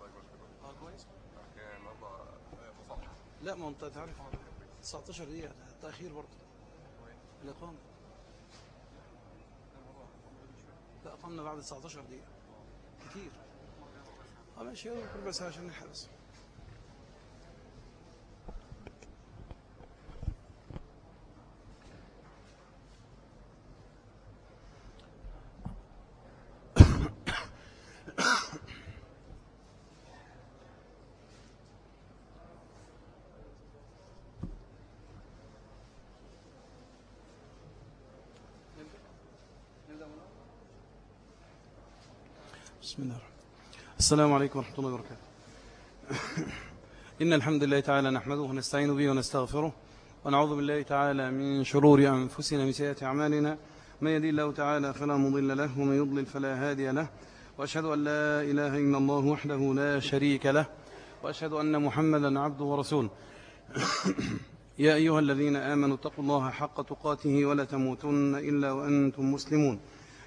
طيب مشكلة آه كويس لا ما انت تعرف. 19 دقيقة تأخير برضه. الإقامة لا أقمنا بعد 19 دقيقة. كتير. آه ماشي ربع ساعة عشان نلحق نبدأ من الأول؟ بسم الله الرحمن السلام عليكم ورحمة الله وبركاته. إن الحمد لله تعالى نحمده ونستعين به ونستغفره ونعوذ بالله تعالى من شرور أنفسنا من سيئات أعمالنا. من يدي الله تعالى فلا مضل له ومن يضلل فلا هادي له. وأشهد أن لا إله إلا الله وحده لا شريك له. وأشهد أن محمدا عبده ورسوله. يا أيها الذين آمنوا اتقوا الله حق تقاته ولا تموتن إلا وأنتم مسلمون.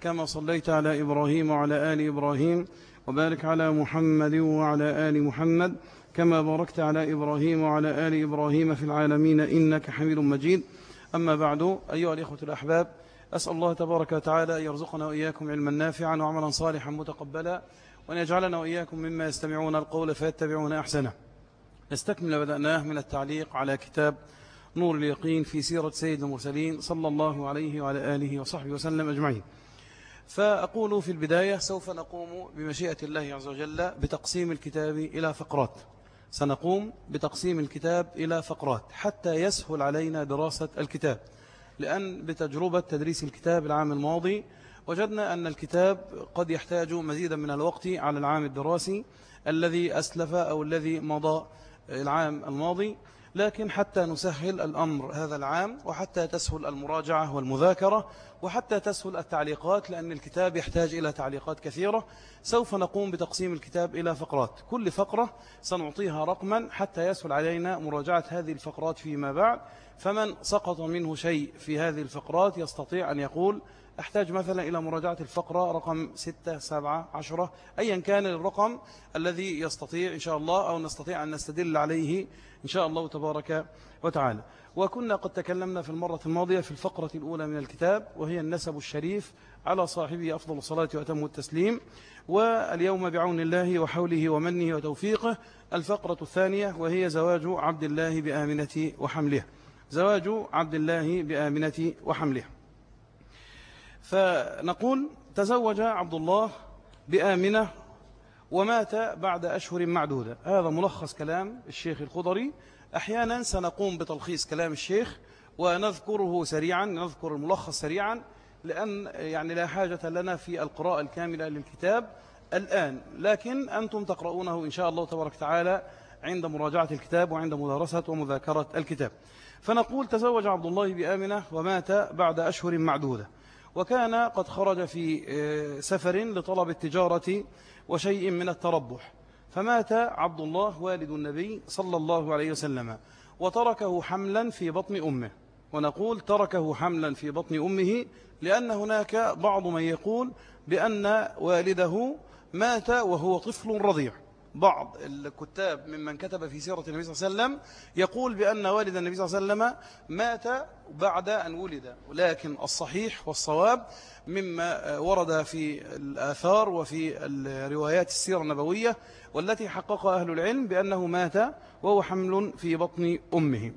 كما صليت على إبراهيم وعلى آل إبراهيم وبارك على محمد وعلى آل محمد كما باركت على إبراهيم وعلى آل إبراهيم في العالمين إنك حميد مجيد. أما بعد أيها الإخوة الأحباب أسأل الله تبارك وتعالى أن يرزقنا وإياكم علما نافعا وعملا صالحا متقبلا وأن يجعلنا وإياكم مما يستمعون القول فيتبعون أحسنه. نستكمل بدأناه من التعليق على كتاب نور اليقين في سيرة سيد المرسلين صلى الله عليه وعلى آله وصحبه وسلم أجمعين. فأقول في البداية سوف نقوم بمشيئة الله عز وجل بتقسيم الكتاب إلى فقرات. سنقوم بتقسيم الكتاب إلى فقرات حتى يسهل علينا دراسة الكتاب. لأن بتجربة تدريس الكتاب العام الماضي وجدنا أن الكتاب قد يحتاج مزيدا من الوقت على العام الدراسي الذي أسلف أو الذي مضى العام الماضي. لكن حتى نسهل الأمر هذا العام وحتى تسهل المراجعة والمذاكرة وحتى تسهل التعليقات لأن الكتاب يحتاج إلى تعليقات كثيرة. سوف نقوم بتقسيم الكتاب إلى فقرات. كل فقرة سنعطيها رقما حتى يسهل علينا مراجعة هذه الفقرات فيما بعد. فمن سقط منه شيء في هذه الفقرات يستطيع أن يقول أحتاج مثلا إلى مراجعة الفقرة رقم 6 7 10 أيا كان الرقم الذي يستطيع إن شاء الله أو نستطيع أن نستدل عليه إن شاء الله تبارك وتعالى. وكنا قد تكلمنا في المرة الماضية في الفقرة الأولى من الكتاب وهي النسب الشريف على صاحبه أفضل الصلاة وأتم التسليم. واليوم بعون الله وحوله ومنه وتوفيقه الفقرة الثانية وهي زواج عبد الله بآمنة وحمله. زواج عبد الله بآمنة وحمله. فنقول تزوج عبد الله بآمنة ومات بعد أشهر معدودة. هذا ملخص كلام الشيخ الخضري. أحيانا سنقوم بتلخيص كلام الشيخ ونذكره سريعا نذكر الملخص سريعا لأن يعني لا حاجة لنا في القراءة الكاملة للكتاب الآن. لكن أنتم تقرؤونه إن شاء الله تبارك تعالى عند مراجعة الكتاب وعند مدارسة ومذاكرة الكتاب. فنقول تزوج عبد الله بآمنة ومات بعد أشهر معدودة. وكان قد خرج في سفر لطلب التجارة وشيء من التربح. فمات عبد الله والد النبي صلى الله عليه وسلم وتركه حملا في بطن أمه. ونقول تركه حملا في بطن أمه لأن هناك بعض من يقول بأن والده مات وهو طفل رضيع. بعض الكتاب ممن كتب في سيرة النبي صلى الله عليه وسلم يقول بأن والد النبي صلى الله عليه وسلم مات بعد أن ولد ولكن الصحيح والصواب مما ورد في الآثار وفي روايات السيرة النبوية والتي حققها أهل العلم بأنه مات وهو حمل في بطن أمه.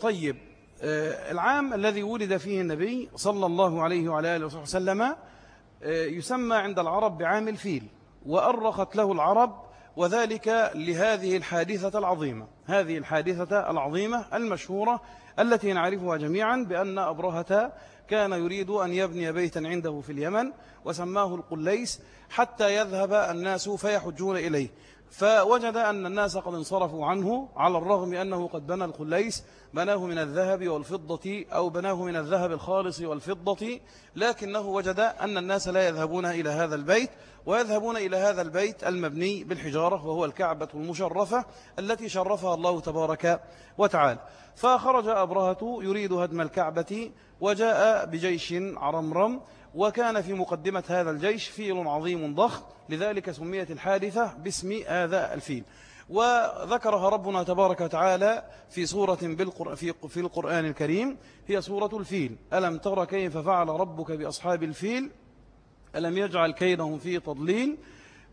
طيب العام الذي ولد فيه النبي صلى الله عليه وعلى آله وسلم آه، يسمى عند العرب بعام الفيل. وأرخت له العرب وذلك لهذه الحادثة العظيمة. هذه الحادثة العظيمة المشهورة التي نعرفها جميعا بأن أبرهة كان يريد أن يبني بيتا عنده في اليمن وسماه القليس حتى يذهب الناس فيحجون إليه. فوجد أن الناس قد انصرفوا عنه على الرغم أنه قد بنى الخليس بناه من الذهب والفضة أو بناه من الذهب الخالص والفضة لكنه وجد أن الناس لا يذهبون إلى هذا البيت ويذهبون إلى هذا البيت المبني بالحجارة وهو الكعبة المشرفة التي شرفها الله تبارك وتعالى. فخرج أبرهة يريد هدم الكعبة وجاء بجيش عرمرم وكان في مقدمة هذا الجيش فيل عظيم ضخم لذلك سميت الحادثة باسم هذا الفيل. وذكرها ربنا تبارك وتعالى في سورة في, في القرآن الكريم هي سورة الفيل. ألم تر كيف فعل ربك بأصحاب الفيل؟ ألم يجعل كيدهم في تضليل؟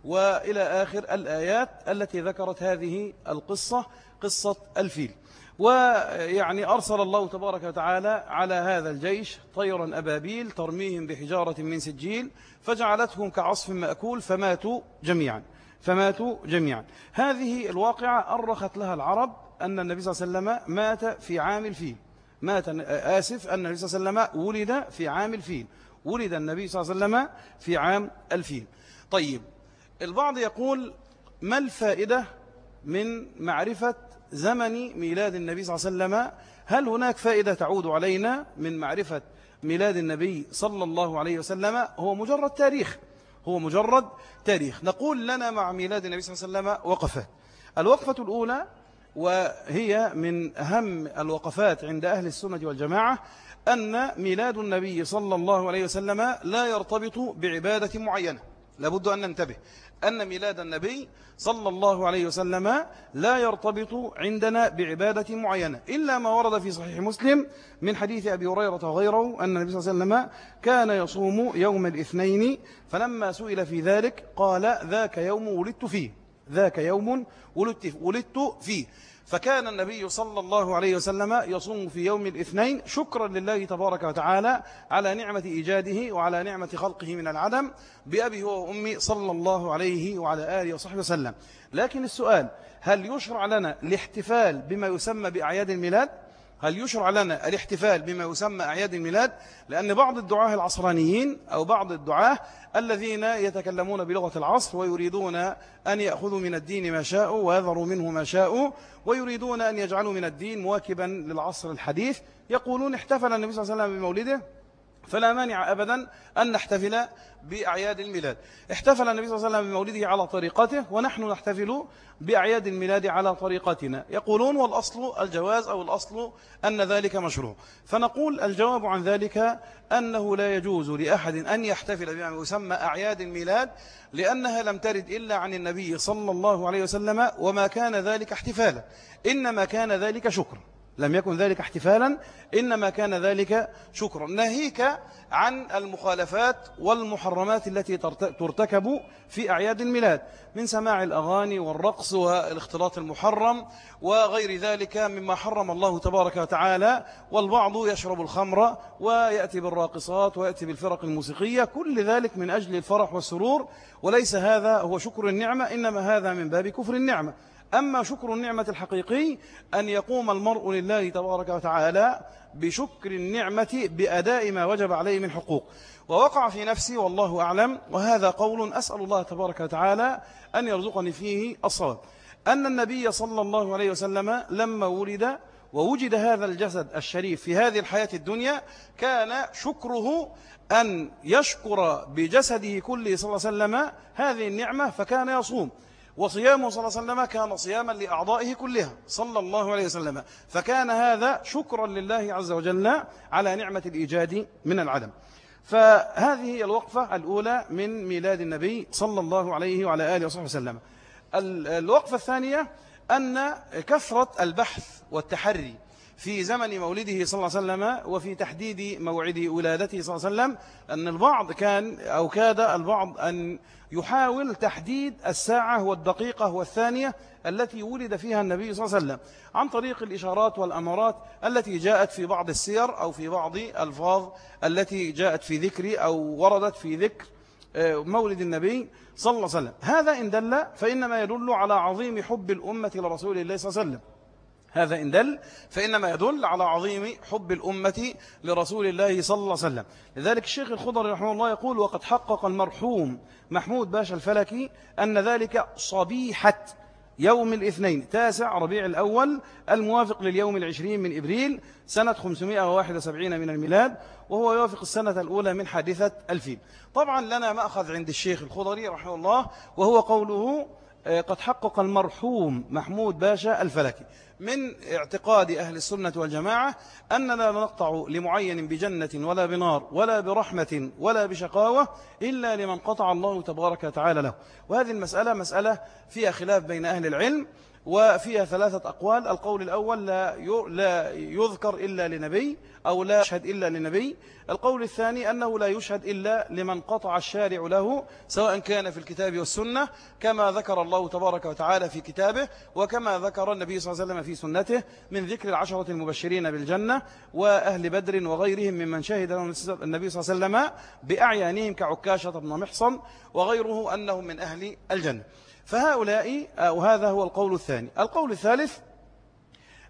وإلى آخر الآيات التي ذكرت هذه القصة قصة الفيل. ويعني أرسل الله تبارك وتعالى على هذا الجيش طيرا أبابيل ترميهم بحجارة من سجيل فجعلتهم كعصف مأكول فماتوا جميعا فماتوا جميعا. هذه الواقعة أرخت لها العرب أن النبي صلى الله عليه وسلم مات في عام الفيل. مات آسف أن النبي صلى الله عليه وسلم ولد في عام الفيل. ولد النبي صلى الله عليه وسلم في عام الفيل. طيب البعض يقول ما الفائدة من معرفة زمن ميلاد النبي صلى الله عليه وسلم. هل هناك فائدة تعود علينا من معرفة ميلاد النبي صلى الله عليه وسلم؟ هو مجرد تاريخ. هو مجرد تاريخ. نقول لنا مع ميلاد النبي صلى الله عليه وسلم وقفات الوقفة الأولى وهي من أهم الوقفات عند أهل السنة والجماعة أن ميلاد النبي صلى الله عليه وسلم لا يرتبط بعبادة معينة. لابد أن ننتبه. أن ميلاد النبي صلى الله عليه وسلم لا يرتبط عندنا بعبادة معينة إلا ما ورد في صحيح مسلم من حديث أبي هريرة وغيره أن النبي صلى الله عليه وسلم كان يصوم يوم الاثنين فلما سئل في ذلك قال ذاك يوم ولدت فيه ذاك يوم ولدت فيه. فكان النبي صلى الله عليه وسلم يصوم في يوم الاثنين شكرا لله تبارك وتعالى على نعمة إيجاده وعلى نعمة خلقه من العدم بأبي هو وأمي صلى الله عليه وعلى آله وصحبه وسلم لكن السؤال هل يشرع لنا الاحتفال بما يسمى بأعياد الميلاد؟ هل يشرع لنا الاحتفال بما يسمى أعياد الميلاد؟ لأن بعض الدعاة العصرانيين أو بعض الدعاة الذين يتكلمون بلغة العصر ويريدون أن يأخذوا من الدين ما شاءوا ويذروا منه ما شاءوا ويريدون أن يجعلوا من الدين مواكبا للعصر الحديث يقولون احتفل النبي صلى الله عليه وسلم بمولده؟ فلا مانع أبدا أن نحتفل بأعياد الميلاد. احتفل النبي صلى الله عليه وسلم بمولده على طريقته ونحن نحتفل بأعياد الميلاد على طريقتنا. يقولون والأصل الجواز أو الأصل أن ذلك مشروع. فنقول الجواب عن ذلك أنه لا يجوز لأحد أن يحتفل بما يسمى أعياد الميلاد لأنها لم ترد إلا عن النبي صلى الله عليه وسلم وما كان ذلك احتفالا. إنما كان ذلك شكرا. لم يكن ذلك احتفالا إنما كان ذلك شكرا. ناهيك عن المخالفات والمحرمات التي ترتكب في أعياد الميلاد من سماع الأغاني والرقص والاختلاط المحرم وغير ذلك مما حرم الله تبارك وتعالى والبعض يشرب الخمر ويأتي بالراقصات ويأتي بالفرق الموسيقية كل ذلك من أجل الفرح والسرور وليس هذا هو شكر النعمة إنما هذا من باب كفر النعمة. أما شكر النعمة الحقيقي أن يقوم المرء لله تبارك وتعالى بشكر النعمة بأداء ما وجب عليه من حقوق. ووقع في نفسي والله أعلم وهذا قول أسأل الله تبارك وتعالى أن يرزقني فيه الصواب. أن النبي صلى الله عليه وسلم لما ولد ووجد هذا الجسد الشريف في هذه الحياة الدنيا كان شكره أن يشكر بجسده كله صلى الله عليه وسلم هذه النعمة فكان يصوم. وصيامه صلى الله عليه وسلم كان صياما لأعضائه كلها صلى الله عليه وسلم. فكان هذا شكرا لله عز وجل على نعمة الإيجاد من العدم. فهذه هي الوقفة الأولى من ميلاد النبي صلى الله عليه وعلى آله وصحبه وسلم. الوقفة الثانية أن كثرة البحث والتحري. في زمن مولده صلى الله عليه وسلم وفي تحديد موعد ولادته صلى الله عليه وسلم أن البعض كان أو كاد البعض أن يحاول تحديد الساعة والدقيقة والثانية التي ولد فيها النبي صلى الله عليه وسلم عن طريق الإشارات والأمارات التي جاءت في بعض السير أو في بعض الفاظ التي جاءت في ذكر أو وردت في ذكر آه، مولد النبي صلى الله عليه وسلم. هذا إن دل فإنما يدل على عظيم حب الأمة لرسول الله صلى الله عليه وسلم. هذا إن دل فإنما يدل على عظيم حب الأمة لرسول الله صلى الله عليه وسلم. لذلك الشيخ الخضر رحمه الله يقول وقد حقق المرحوم محمود باشا الفلكي أن ذلك صبيحة يوم الاثنين تاسع ربيع الأول الموافق لليوم العشرين من إبريل سنة 571 من الميلاد وهو يوافق السنة الأولى من حادثة الفيل. طبعا لنا مأخذ عند الشيخ الخضري رحمه الله وهو قوله آه، قد حقق المرحوم محمود باشا الفلكي. من اعتقاد أهل السنة والجماعة أننا لا نقطع لمعين بجنة ولا بنار ولا برحمة ولا بشقاوة إلا لمن قطع الله تبارك وتعالى له. وهذه المسألة مسألة فيها خلاف بين أهل العلم وفيها ثلاثة أقوال. القول الأول لا لا يذكر إلا لنبي أو لا يشهد إلا لنبي. القول الثاني أنه لا يشهد إلا لمن قطع الشارع له سواء كان في الكتاب والسنة كما ذكر الله تبارك وتعالى في كتابه وكما ذكر النبي صلى الله عليه وسلم في سنته من ذكر العشرة المبشرين بالجنة وأهل بدر وغيرهم ممن شهد النبي صلى الله عليه وسلم بأعيانهم كعكاشة بن محصن وغيره أنهم من أهل الجنة. فهؤلاء وهذا هو القول الثاني. القول الثالث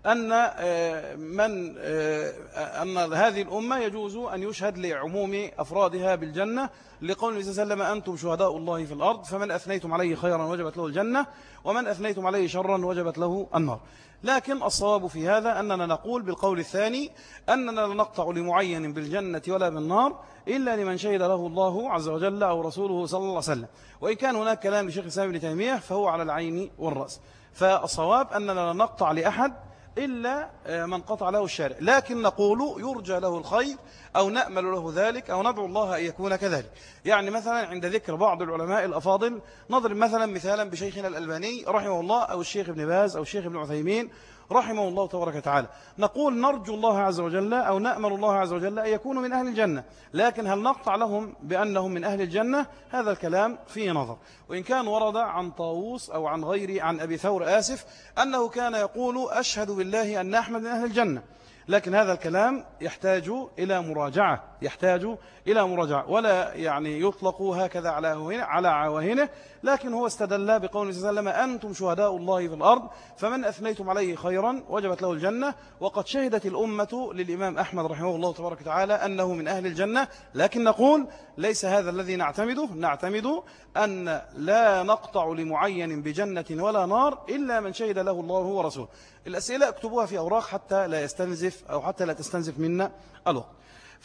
أن آه، من آه، أن هذه الأمة يجوز أن يشهد لعموم أفرادها بالجنة لقول النبي صلى الله عليه وسلم أنتم شهداء الله في الأرض فمن أثنيتم عليه خيرا وجبت له الجنة ومن أثنيتم عليه شرا وجبت له النار. لكن الصواب في هذا أننا نقول بالقول الثاني أننا لا نقطع لمعين بالجنة ولا بالنار إلا لمن شهد له الله عز وجل أو رسوله صلى الله عليه وسلم. وإن كان هناك كلام لشيخ الإسلام ابن تيمية فهو على العين والرأس. فالصواب أننا لا نقطع لأحد إلا آه، من قطع له الشارع. لكن نقول يرجى له الخير أو نأمل له ذلك أو ندعو الله أن يكون كذلك. يعني مثلا عند ذكر بعض العلماء الأفاضل نضرب مثلا مثالا بشيخنا الألباني رحمه الله أو الشيخ ابن باز أو الشيخ ابن عثيمين رحمه الله تبارك وتعالى. نقول نرجو الله عز وجل أو نأمل الله عز وجل أن يكونوا من أهل الجنة. لكن هل نقطع لهم بأنهم من أهل الجنة؟ هذا الكلام فيه نظر. وإن كان ورد عن طاووس أو عن غير عن أبي ثور آسف أنه كان يقول أشهد بالله أن أحمد من أهل الجنة. لكن هذا الكلام يحتاج إلى مراجعة. يحتاج إلى مراجعة ولا يعني يطلق هكذا على على عواهنه لكن هو استدل بقول صلى الله عليه وسلم أنتم شهداء الله في الأرض فمن أثنيتم عليه خيرا وجبت له الجنة. وقد شهدت الأمة للإمام أحمد رحمه الله تبارك وتعالى أنه من أهل الجنة لكن نقول ليس هذا الذي نعتمده. نعتمد أن لا نقطع لمعين بجنة ولا نار إلا من شهد له الله ورسوله. الأسئلة اكتبوها في أوراق حتى لا يستنزف أو حتى لا تستنزف منا الوقت.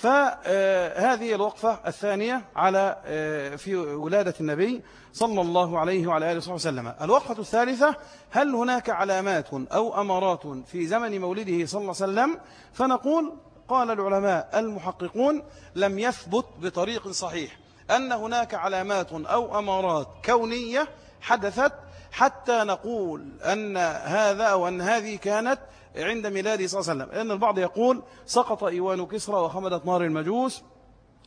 فهذه الوقفة الثانية على آه، في ولادة النبي صلى الله عليه وعلى آله وسلم. الوقفة الثالثة هل هناك علامات أو أمارات في زمن مولده صلى الله عليه وسلم؟ فنقول قال العلماء المحققون لم يثبت بطريق صحيح أن هناك علامات أو أمارات كونية حدثت حتى نقول أن هذا أو أن هذه كانت عند ميلاده صلى الله عليه وسلم. لأن البعض يقول سقط إيوان كسرى وخمدت نار المجوس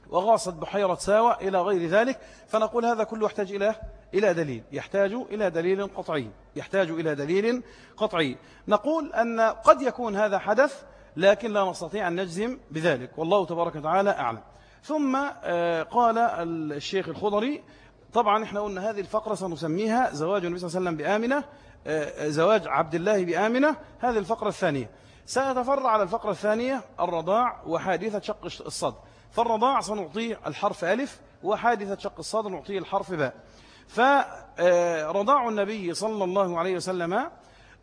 وغاصت بحيرة ساوى إلى غير ذلك فنقول هذا كله يحتاج إلى إلى دليل. يحتاج إلى دليل قطعي. يحتاج إلى دليل قطعي. نقول أن قد يكون هذا حدث لكن لا نستطيع أن نجزم بذلك. والله تبارك وتعالى أعلم. ثم آه، قال الشيخ الخضري طبعا إحنا قلنا هذه الفقرة سنسميها زواج النبي صلى الله عليه وسلم بآمنة. زواج عبد الله بآمنة هذه الفقرة الثانية. سنتفرع على الفقرة الثانية الرضاع وحادثة شق الصدر فالرضاع سنعطيه الحرف ألف وحادثة شق الصدر نعطيه الحرف باء. فرضاع النبي صلى الله عليه وسلم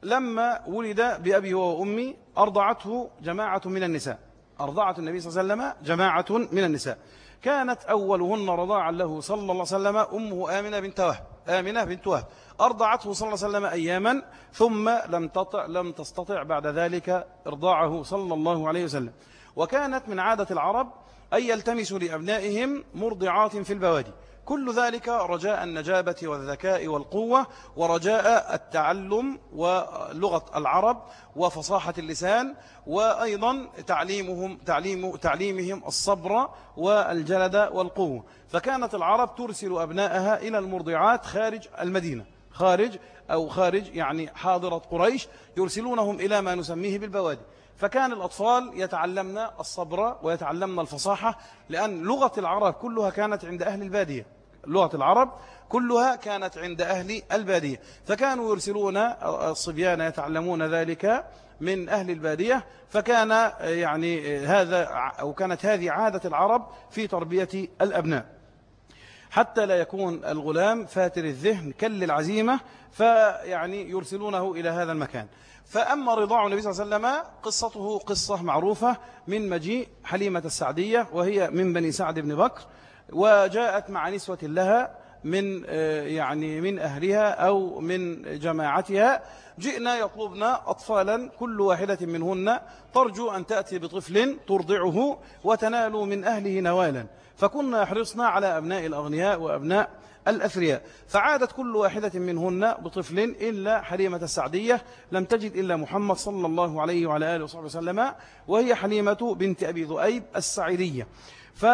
لما ولد بأبي وأمي أرضعته جماعة من النساء. أرضعت النبي صلى الله عليه وسلم جماعة من النساء. كانت أولهن رضاعا له صلى الله عليه وسلم أمه آمنة بنت وهب آمنة بنت وهب. أرضعته صلى الله عليه وسلم أياما ثم لم, تطع لم تستطع بعد ذلك إرضاعه صلى الله عليه وسلم. وكانت من عادة العرب أن يلتمسوا لأبنائهم مرضعات في البوادي. كل ذلك رجاء النجابة والذكاء والقوة ورجاء التعلم ولغة العرب وفصاحة اللسان وأيضا تعليمهم تعليم تعليمهم الصبر والجلد والقوة. فكانت العرب ترسل أبنائها إلى المرضعات خارج المدينة. خارج أو خارج يعني حاضرة قريش يرسلونهم إلى ما نسميه بالبوادي. فكان الأطفال يتعلمن الصبر ويتعلمن الفصاحة لأن لغة العرب كلها كانت عند أهل البادية. لغة العرب كلها كانت عند أهل البادية. فكانوا يرسلون الصبيان يتعلمون ذلك من أهل البادية. فكان يعني هذا أو كانت هذه عادة العرب في تربية الأبناء. حتى لا يكون الغلام فاتر الذهن كل العزيمة فيعني يرسلونه إلى هذا المكان. فأما رضاع النبي صلى الله عليه وسلم قصته قصة معروفة من مجيء حليمة السعدية وهي من بني سعد بن بكر. وجاءت مع نسوة لها من يعني من أهلها أو من جماعتها. جئنا يطلبن أطفالا كل واحدة منهن ترجو أن تأتي بطفل ترضعه وتنال من أهله نوالا. فكنا يحرصنا على أبناء الأغنياء وأبناء الأثرياء. فعادت كل واحدة منهن بطفل إلا حليمة السعدية لم تجد إلا محمد صلى الله عليه وعلى آله وصحبه وسلم وهي حليمة بنت أبي ذؤيب السعيدية. ف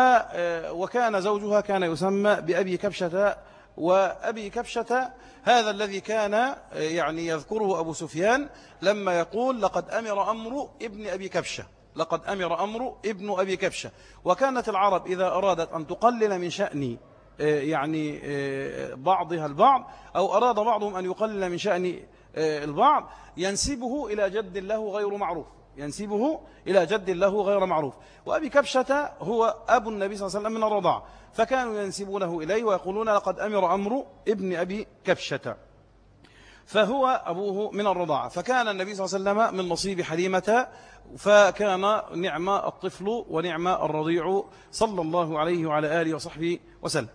وكان زوجها كان يسمى بأبي كبشة وأبي كبشة هذا الذي كان يعني يذكره أبو سفيان لما يقول لقد أمر أمر ابن أبي كبشة لقد أمر أمر ابن أبي كبشة. وكانت العرب إذا أرادت أن تقلل من شأن يعني بعضها البعض أو أراد بعضهم أن يقلل من شأن البعض ينسبه إلى جد له غير معروف. ينسبه إلى جد له غير معروف. وأبي كبشة هو أبو النبي صلى الله عليه وسلم من الرضاع فكانوا ينسبونه إليه ويقولون لقد أمر أمر ابن أبي كبشة. فهو أبوه من الرضاعة فكان النبي صلى الله عليه وسلم من نصيب حليمة فكان نعم الطفل ونعم الرضيع صلى الله عليه وعلى آله وصحبه وسلم.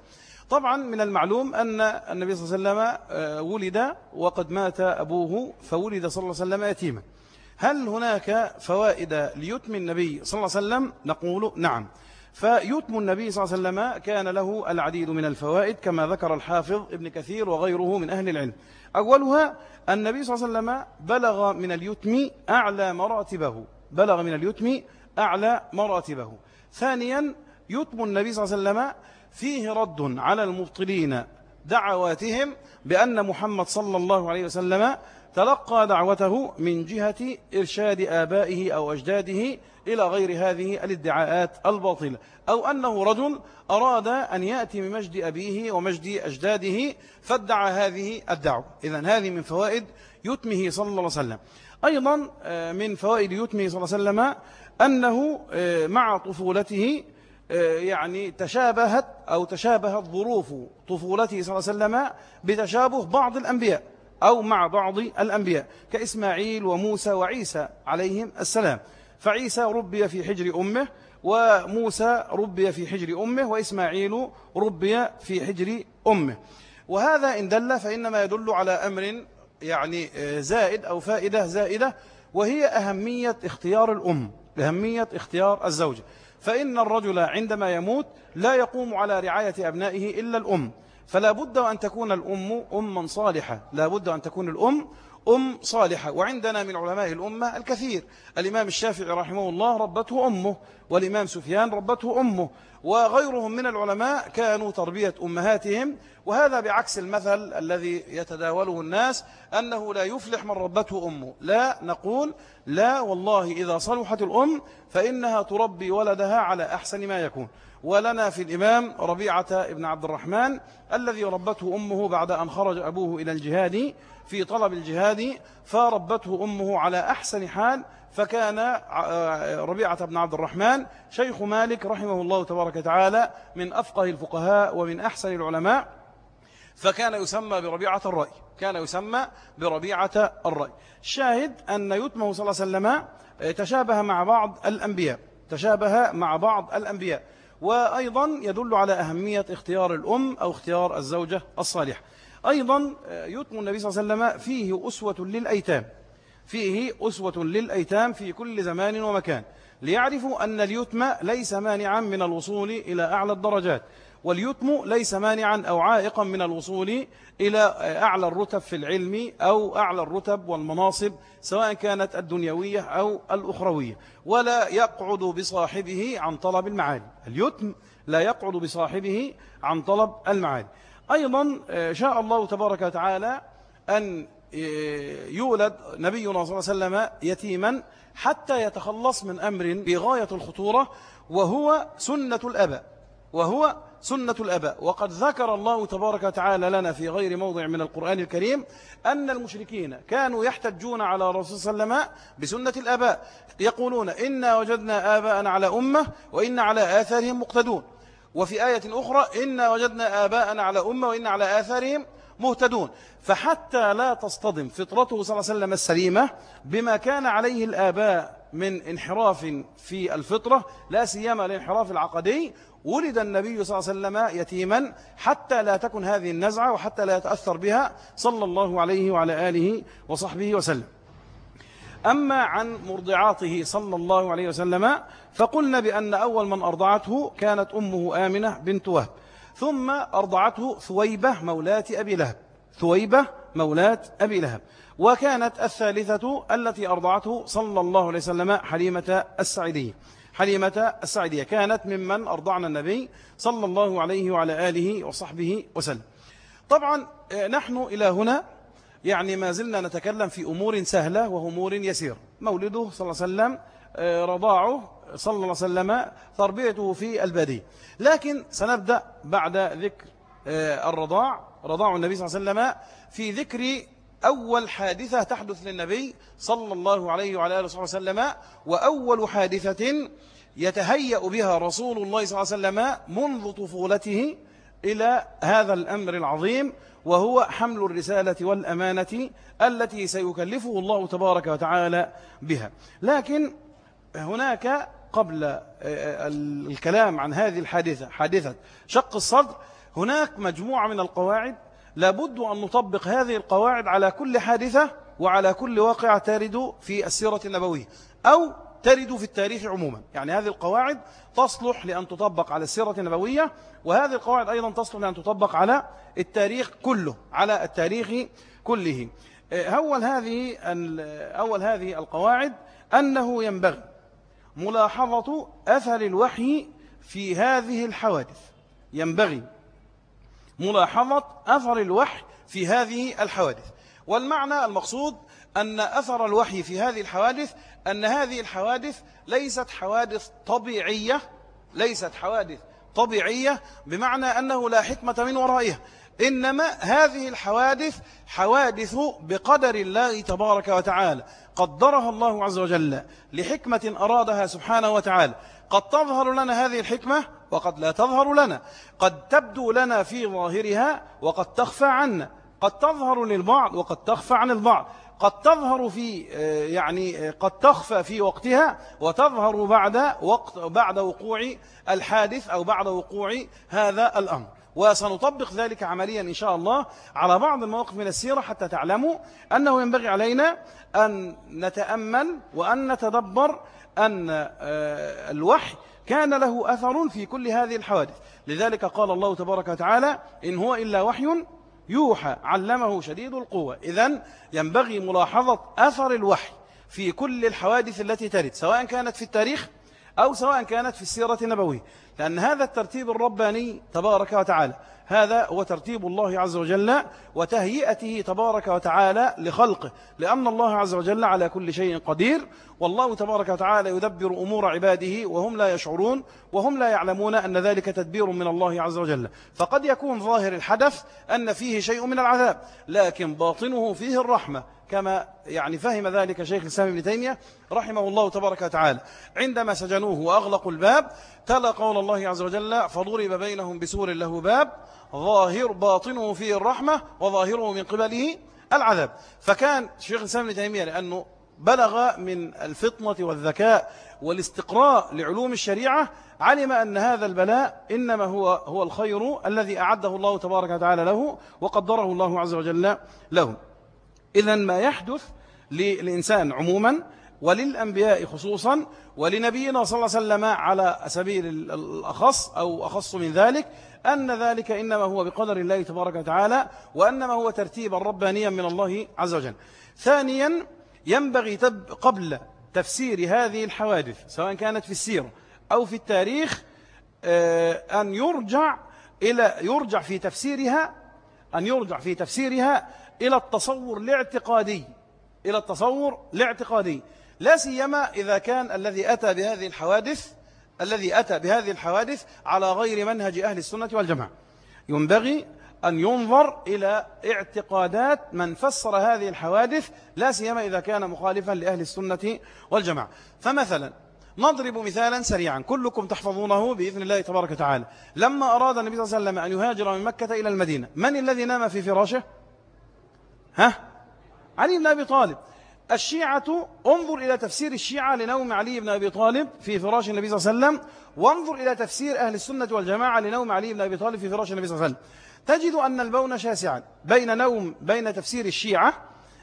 طبعا من المعلوم أن النبي صلى الله عليه وسلم آه، ولد وقد مات أبوه فولد صلى الله عليه وسلم يتيما. هل هناك فوائد ليتم النبي صلى الله عليه وسلم؟ نقول نعم. فيتم النبي صلى الله عليه وسلم كان له العديد من الفوائد كما ذكر الحافظ ابن كثير وغيره من أهل العلم. أولها النبي صلى الله عليه وسلم بلغ من اليتم أعلى مراتبه. بلغ من اليتم أعلى مراتبه. ثانيا يتم النبي صلى الله عليه وسلم فيه رد على المبطلين دعواتهم بأن محمد صلى الله عليه وسلم تلقى دعوته من جهة إرشاد آبائه أو أجداده إلى غير هذه الادعاءات الباطلة. أو أنه رجل أراد أن يأتي بمجد أبيه ومجد أجداده فادعى هذه الدعوة. إذن هذه من فوائد يتمه صلى الله عليه وسلم. أيضا آه، من فوائد يتمه صلى الله عليه وسلم أنه آه، مع طفولته يعني تشابهت أو تشابهت ظروف طفولته صلى الله عليه وسلم بتشابه بعض الأنبياء أو مع بعض الأنبياء كإسماعيل وموسى وعيسى عليهم السلام. فعيسى ربي في حجر أمه وموسى ربي في حجر أمه وإسماعيل ربي في حجر أمه. وهذا إن دل فإنما يدل على أمر يعني آه، زائد أو فائدة زائدة وهي أهمية اختيار الأم أهمية اختيار الزوجة فإن الرجل عندما يموت لا يقوم على رعاية أبنائه إلا الأم. فلا بد أن تكون الأم أما صالحة. لا بد أن تكون الأم أم صالحة وعندنا من علماء الأمة الكثير. الإمام الشافعي رحمه الله ربته أمه والإمام سفيان ربته أمه وغيرهم من العلماء كانوا تربية أمهاتهم. وهذا بعكس المثل الذي يتداوله الناس أنه لا يفلح من ربته أمه. لا نقول لا والله إذا صلحت الأم فإنها تربي ولدها على أحسن ما يكون. ولنا في الإمام ربيعة ابن عبد الرحمن الذي ربته أمه بعد أن خرج أبوه إلى الجهاد. في طلب الجهاد فربته أمه على أحسن حال فكان آه، ربيعة بن عبد الرحمن شيخ مالك رحمه الله تبارك وتعالى من أفقه الفقهاء ومن أحسن العلماء فكان يسمى بربيعة الرأي كان يسمى بربيعة الرأي. شاهد أن يتمه صلى الله عليه وسلم آه، تشابه مع بعض الأنبياء تشابه مع بعض الأنبياء. وأيضا يدل على أهمية اختيار الأم أو اختيار الزوجة الصالحة. أيضا آه، يتم النبي صلى الله عليه وسلم فيه أسوة للأيتام. فيه أسوة للأيتام في كل زمان ومكان. ليعرفوا أن اليتم ليس مانعا من الوصول إلى أعلى الدرجات. واليتم ليس مانعا أو عائقا من الوصول إلى أعلى الرتب في العلم أو أعلى الرتب والمناصب سواء كانت الدنيوية أو الأخروية. ولا يقعد بصاحبه عن طلب المعالي اليتم لا يقعد بصاحبه عن طلب المعالي أيضا آه، شاء الله تبارك وتعالى أن آه، يولد نبينا صلى الله عليه وسلم يتيما حتى يتخلص من أمر بغاية الخطورة وهو سنة الأباء. وهو سنة الأباء. وقد ذكر الله تبارك وتعالى لنا في غير موضع من القرآن الكريم أن المشركين كانوا يحتجون على رسول صلى الله عليه وسلم بسنة الأباء يقولون إنا وجدنا آباءنا على أمة وإن على آثارهم مقتدون. وفي آية أخرى إنا وجدنا آباءنا على أمة وإن على آثارهم مهتدون. فحتى لا تصطدم فطرته صلى الله عليه وسلم السليمة بما كان عليه الآباء من انحراف في الفطرة لا سيما الانحراف العقدي ولد النبي صلى الله عليه وسلم يتيما حتى لا تكن هذه النزعة وحتى لا يتأثر بها صلى الله عليه وعلى آله وصحبه وسلم. أما عن مرضعاته صلى الله عليه وسلم فقلنا بأن أول من أرضعته كانت أمه آمنة بنت وهب. ثم أرضعته ثويبة مولاة أبي لهب. ثويبة مولاة أبي لهب. وكانت الثالثة التي أرضعته صلى الله عليه وسلم حليمة السعيدية حليمة السعيدية كانت ممن أرضعنا النبي صلى الله عليه وعلى آله وصحبه وسلم. طبعا آه، نحن إلى هنا. يعني ما زلنا نتكلم في أمور سهلة وأمور يسير مولده صلى الله عليه وسلم آه، رضاعه صلى الله عليه وسلم تربيته في البادية. لكن سنبدأ بعد ذكر آه، الرضاع. رضاع النبي صلى الله عليه وسلم في ذكر أول حادثة تحدث للنبي صلى الله عليه وعلى آله وسلم وأول حادثة يتهيأ بها رسول الله صلى الله عليه وسلم منذ طفولته إلى هذا الأمر العظيم وهو حمل الرسالة والأمانة التي سيكلفه الله تبارك وتعالى بها. لكن هناك قبل آه، آه، الكلام عن هذه الحادثة. حادثة. شق الصدر. هناك مجموعة من القواعد. لابد أن نطبق هذه القواعد على كل حادثة وعلى كل واقعة ترد في السيرة النبوية أو ترد في التاريخ عموما. يعني هذه القواعد تصلح لأن تطبق على السيرة النبوية وهذه القواعد أيضا تصلح لأن تطبق على التاريخ كله على التاريخ كله. أول هذه أول هذه القواعد أنه ينبغي ملاحظة أثر الوحي في هذه الحوادث. ينبغي ملاحظة أثر الوحي في هذه الحوادث. والمعنى المقصود أن أثر الوحي في هذه الحوادث أن هذه الحوادث ليست حوادث طبيعية ليست حوادث طبيعية بمعنى أنه لا حكمة من ورائها. إنما هذه الحوادث حوادث بقدر الله تبارك وتعالى. قدرها الله عز وجل لحكمة أرادها سبحانه وتعالى. قد تظهر لنا هذه الحكمة وقد لا تظهر لنا. قد تبدو لنا في ظاهرها وقد تخفى عنا. قد تظهر للبعض وقد تخفى عن البعض. قد تظهر في آه، يعني آه، قد تخفى في وقتها وتظهر بعد وقت بعد وقوع الحادث أو بعد وقوع هذا الأمر. وسنطبق ذلك عمليا إن شاء الله على بعض المواقف من السيرة حتى تعلموا أنه ينبغي علينا أن نتأمل وأن نتدبر أن آه، الوحي كان له أثر في كل هذه الحوادث. لذلك قال الله تبارك وتعالى إن هو إلا وحي يوحى علمه شديد القوة. إذن ينبغي ملاحظة أثر الوحي في كل الحوادث التي ترد سواء كانت في التاريخ أو سواء كانت في السيرة النبوية. لأن هذا الترتيب الرباني تبارك وتعالى. هذا هو ترتيب الله عز وجل وتهيئته تبارك وتعالى لخلقه. لأن الله عز وجل على كل شيء قدير. والله تبارك وتعالى يدبر أمور عباده وهم لا يشعرون وهم لا يعلمون أن ذلك تدبير من الله عز وجل. فقد يكون ظاهر الحدث أن فيه شيء من العذاب. لكن باطنه فيه الرحمة. كما يعني فهم ذلك شيخ الإسلام ابن تيمية رحمه الله تبارك وتعالى. عندما سجنوه وأغلقوا الباب تلا قول الله عز وجل فضرب بينهم بسور له باب ظاهر باطنه فيه الرحمة وظاهره من قبله العذاب. فكان شيخ الإسلام ابن تيمية لأنه بلغ من الفطنة والذكاء والاستقراء لعلوم الشريعة علم أن هذا البلاء إنما هو هو الخير الذي أعده الله تبارك وتعالى له وقدره الله عز وجل له. إذا ما يحدث للإنسان عموما وللأنبياء خصوصا ولنبينا صلى الله عليه وسلم على سبيل الأخص أو أخص من ذلك أن ذلك إنما هو بقدر الله تبارك وتعالى وأنما هو ترتيبا ربانيا من الله عز وجل. ثانيا ينبغي قبل تفسير هذه الحوادث سواء كانت في السيرة أو في التاريخ آه، أن يرجع إلى يرجع في تفسيرها أن يرجع في تفسيرها إلى التصور الاعتقادي إلى التصور الاعتقادي. لا سيما إذا كان الذي أتى بهذه الحوادث الذي أتى بهذه الحوادث على غير منهج أهل السنة والجماعة. ينبغي أن ينظر إلى اعتقادات من فسر هذه الحوادث لا سيما إذا كان مخالفا لأهل السنة والجماعة. فمثلا نضرب مثالا سريعا كلكم تحفظونه بإذن الله تبارك وتعالى. لما أراد النبي صلى الله عليه وسلم أن يهاجر من مكة إلى المدينة من الذي نام في فراشه؟ ها؟ علي بن أبي طالب. الشيعة انظر إلى تفسير الشيعة لنوم علي بن أبي طالب في فراش النبي صلى الله عليه وسلم. وانظر إلى تفسير أهل السنة والجماعة لنوم علي بن أبي طالب في فراش النبي صلى الله عليه وسلم. تجد أن البون شاسعا بين نوم بين تفسير الشيعة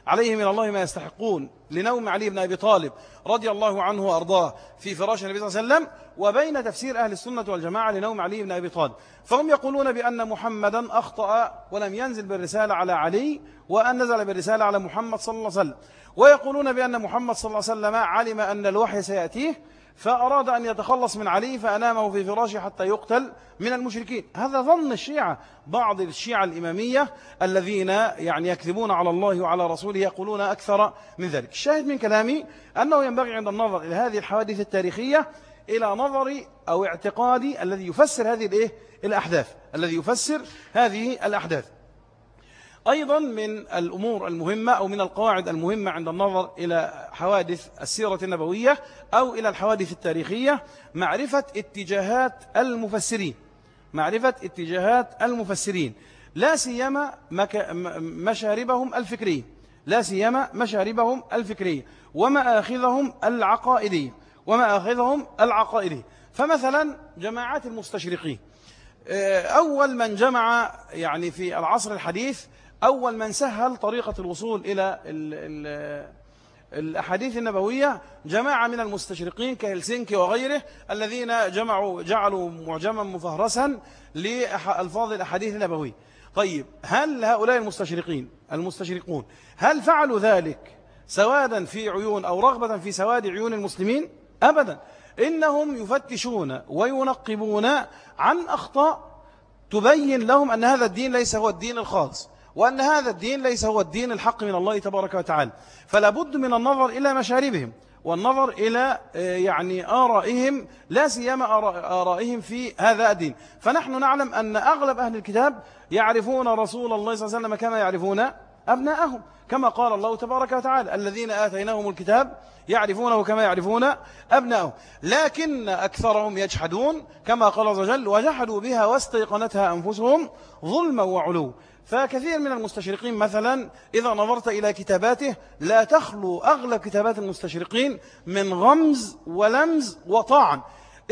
عليه من الله ما يستحقون لنوم علي بن أبي طالب رضي الله عنه وأرضاه في فراش النبي صلى الله عليه وسلم وبين تفسير أهل السنة والجماعة لنوم علي بن أبي طالب. فهم يقولون بأن محمدا أخطأ ولم ينزل بالرسالة على علي وأن نزل بالرسالة على محمد صلى الله عليه وسلم. ويقولون بأن محمد صلى الله عليه وسلم علم أن الوحي سيأتيه فأراد أن يتخلص من علي فأنامه في فراشه حتى يقتل من المشركين. هذا ظن الشيعة بعض الشيعة الإمامية الذين يعني يكذبون على الله وعلى رسوله يقولون أكثر من ذلك. الشاهد من كلامي أنه ينبغي عند النظر إلى هذه الحوادث التاريخية إلى نظر أو اعتقادي الذي يفسر هذه الإيه؟ الأحداث الذي يفسر هذه الأحداث. أيضا من الأمور المهمة أو من القواعد المهمة عند النظر إلى حوادث السيرة النبوية أو إلى الحوادث التاريخية معرفة اتجاهات المفسرين. معرفة اتجاهات المفسرين. لا سيما مشاربهم الفكرية لا سيما مشاربهم الفكرية ومآخذهم العقائدية. ومآخذهم العقائدية. فمثلا جماعات المستشرقين. آه، أول من جمع يعني في العصر الحديث أول من سهل طريقة الوصول إلى ال ال الأحاديث النبوية جماعة من المستشرقين كهلسنكي وغيره الذين جمعوا جعلوا معجما مفهرسا لألفاظ الأحاديث النبوية. طيب هل هؤلاء المستشرقين المستشرقون هل فعلوا ذلك سوادا في عيون أو رغبة في سواد عيون المسلمين؟ أبدا. إنهم يفتشون وينقبون عن أخطاء تبين لهم أن هذا الدين ليس هو الدين الخالص. وأن هذا الدين ليس هو الدين الحق من الله تبارك وتعالى. فلا بد من النظر إلى مشاربهم والنظر إلى آه، يعني آرائهم لا سيما آرائهم في هذا الدين. فنحن نعلم أن أغلب أهل الكتاب يعرفون رسول الله صلى الله عليه وسلم كما يعرفون أبناءهم كما قال الله تبارك وتعالى الذين آتيناهم الكتاب يعرفونه كما يعرفون أبناءهم. لكن أكثرهم يجحدون كما قال عز وجل وجحدوا بها واستيقنتها أنفسهم ظلما وعلو فكثير من المستشرقين مثلا إذا نظرت إلى كتاباته لا تخلو أغلب كتابات المستشرقين من غمز ولمز وطاعن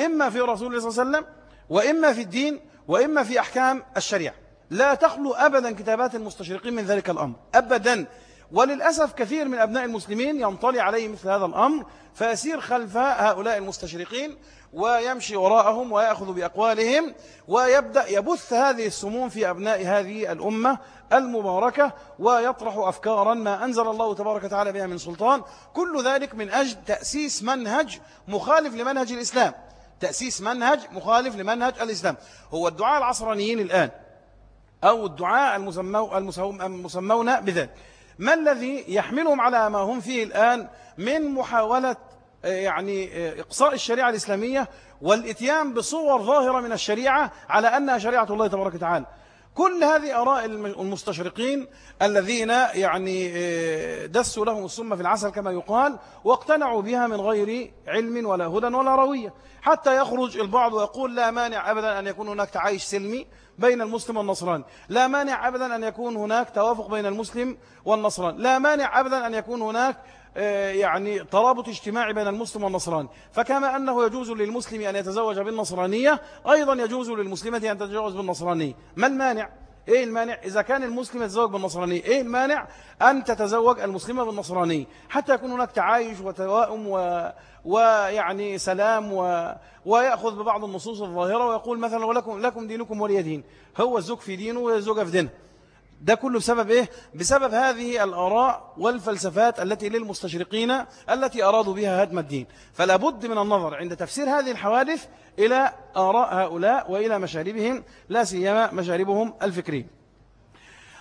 إما في رسول الله صلى الله عليه وسلم وإما في الدين وإما في أحكام الشريعة. لا تخلو أبدا كتابات المستشرقين من ذلك الأمر أبدا. وللأسف كثير من أبناء المسلمين ينطلي عليه مثل هذا الأمر فيسير خلف هؤلاء المستشرقين ويمشي وراءهم ويأخذ بأقوالهم ويبدأ يبث هذه السموم في أبناء هذه الأمة المباركة ويطرح أفكارا ما أنزل الله تبارك وتعالى بها من سلطان. كل ذلك من أجل تأسيس منهج مخالف لمنهج الإسلام. تأسيس منهج مخالف لمنهج الإسلام. هو الدعاء العصرانيين الآن أو الدعاء المسمون بذلك. ما الذي يحملهم على ما هم فيه الآن من محاولة يعني إقصاء الشريعة الإسلامية والإتيان بصور ظاهرة من الشريعة على أنها شريعة الله تبارك وتعالى. كل هذه أراء المستشرقين الذين يعني آه، دسوا لهم السم في العسل كما يقال واقتنعوا بها من غير علم ولا هدى ولا روية حتى يخرج البعض ويقول لا مانع أبدا أن يكون هناك تعايش سلمي. بين المسلم والنصراني. لا مانع أبدا أن يكون هناك توافق بين المسلم والنصراني. لا مانع أبدا أن يكون هناك آه، يعني ترابط اجتماعي بين المسلم والنصراني. فكما أنه يجوز للمسلم أن يتزوج بالنصرانية أيضا يجوز للمسلمة أن تتزوج بالنصرانية. ما المانع؟ إيه المانع؟ إذا كان المسلم يتزوج بالنصرانية إيه المانع أن تتزوج المسلمة بالنصرانية حتى يكون هناك تعايش وتوائم و... ويعني سلام و... ويأخذ ببعض النصوص الظاهرة ويقول مثلا ولكم لكم دينكم ولي دين. هو الزوج في دينه والزوجة في دينه. ده كله بسبب إيه؟ بسبب هذه الآراء والفلسفات التي للمستشرقين التي أرادوا بها هدم الدين. فلا بد من النظر عند تفسير هذه الحوادث إلى آراء هؤلاء وإلى مشاربهم لا سيما مشاربهم الفكرية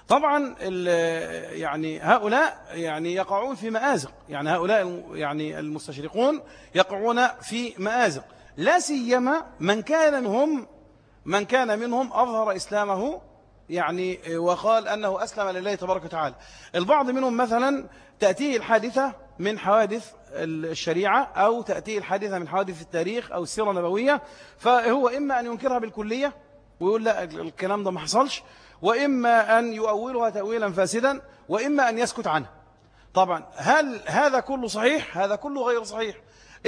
طبعا يعني هؤلاء يعني يقعون في مآزق. يعني هؤلاء يعني المستشرقون يقعون في مآزق. لا سيما من كان منهم من كان منهم أظهر إسلامه يعني وقال أنه أسلم لله تبارك وتعالى. البعض منهم مثلا تأتيه الحادثة من حوادث الشريعة أو تأتيه الحادثة من حوادث التاريخ أو السيرة النبوية. فهو إما أن ينكرها بالكلية ويقول لا الكلام ده ما حصلش. وإما أن يؤولها تأويلا فاسدا. وإما أن يسكت عنها طبعا هل هذا كله صحيح؟ هذا كله غير صحيح.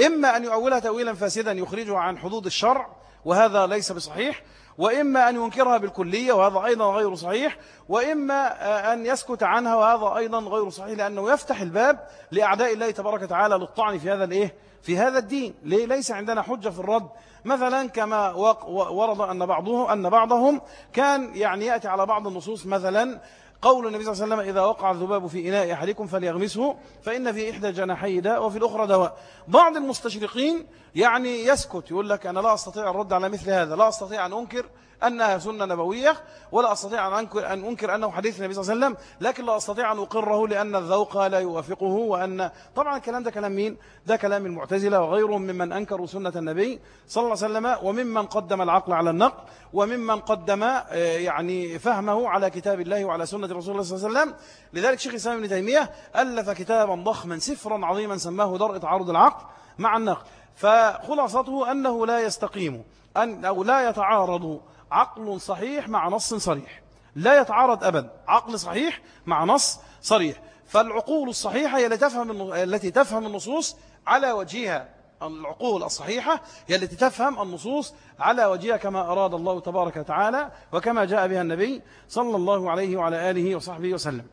إما أن يؤولها تأويلا فاسدا يخرجها عن حدود الشرع وهذا ليس بصحيح. وإما أن ينكرها بالكلية وهذا أيضا غير صحيح وإما أن يسكت عنها وهذا أيضا غير صحيح لأنه يفتح الباب لأعداء الله تبارك وتعالى للطعن في هذا الإيه؟ في هذا الدين. ليه ليس عندنا حجة في الرد. مثلا كما ورد أن بعضهم أن بعضهم كان يعني يأتي على بعض النصوص مثلا قول النبي صلى الله عليه وسلم إذا وقع الذباب في إناء أحدكم فليغمسه فإن في إحدى جناحي داء وفي الأخرى دواء. بعض المستشرقين يعني يسكت يقول لك أنا لا أستطيع الرد على مثل هذا لا أستطيع أن أنكر أنها سنة نبوية ولا أستطيع أن أنكر, أن أنكر أنه حديث النبي صلى الله عليه وسلم لكن لا أستطيع أن أقره لأن الذوق لا يوافقه وأن طبعا الكلام ده كلام مين؟ ده كلام المعتزلة وغيرهم ممن أنكروا سنة النبي صلى الله عليه وسلم وممن قدم العقل على النقل وممن قدم آه، يعني فهمه على كتاب الله وعلى سنة رسول الله صلى الله عليه وسلم. لذلك شيخ الإسلام ابن تيمية ألف كتابا ضخما سفرا عظيما سماه درء تعارض العقل مع النقل. فخلاصته أنه لا يستقيم أن أو لا يتعارض عقل صحيح مع نص صريح. لا يتعارض أبدا عقل صحيح مع نص صريح. فالعقول الصحيحة هي التي تفهم التي تفهم النصوص على وجهها. العقول الصحيحة هي التي تفهم النصوص على وجهها كما أراد الله تبارك وتعالى وكما جاء بها النبي صلى الله عليه وعلى آله وصحبه وسلم.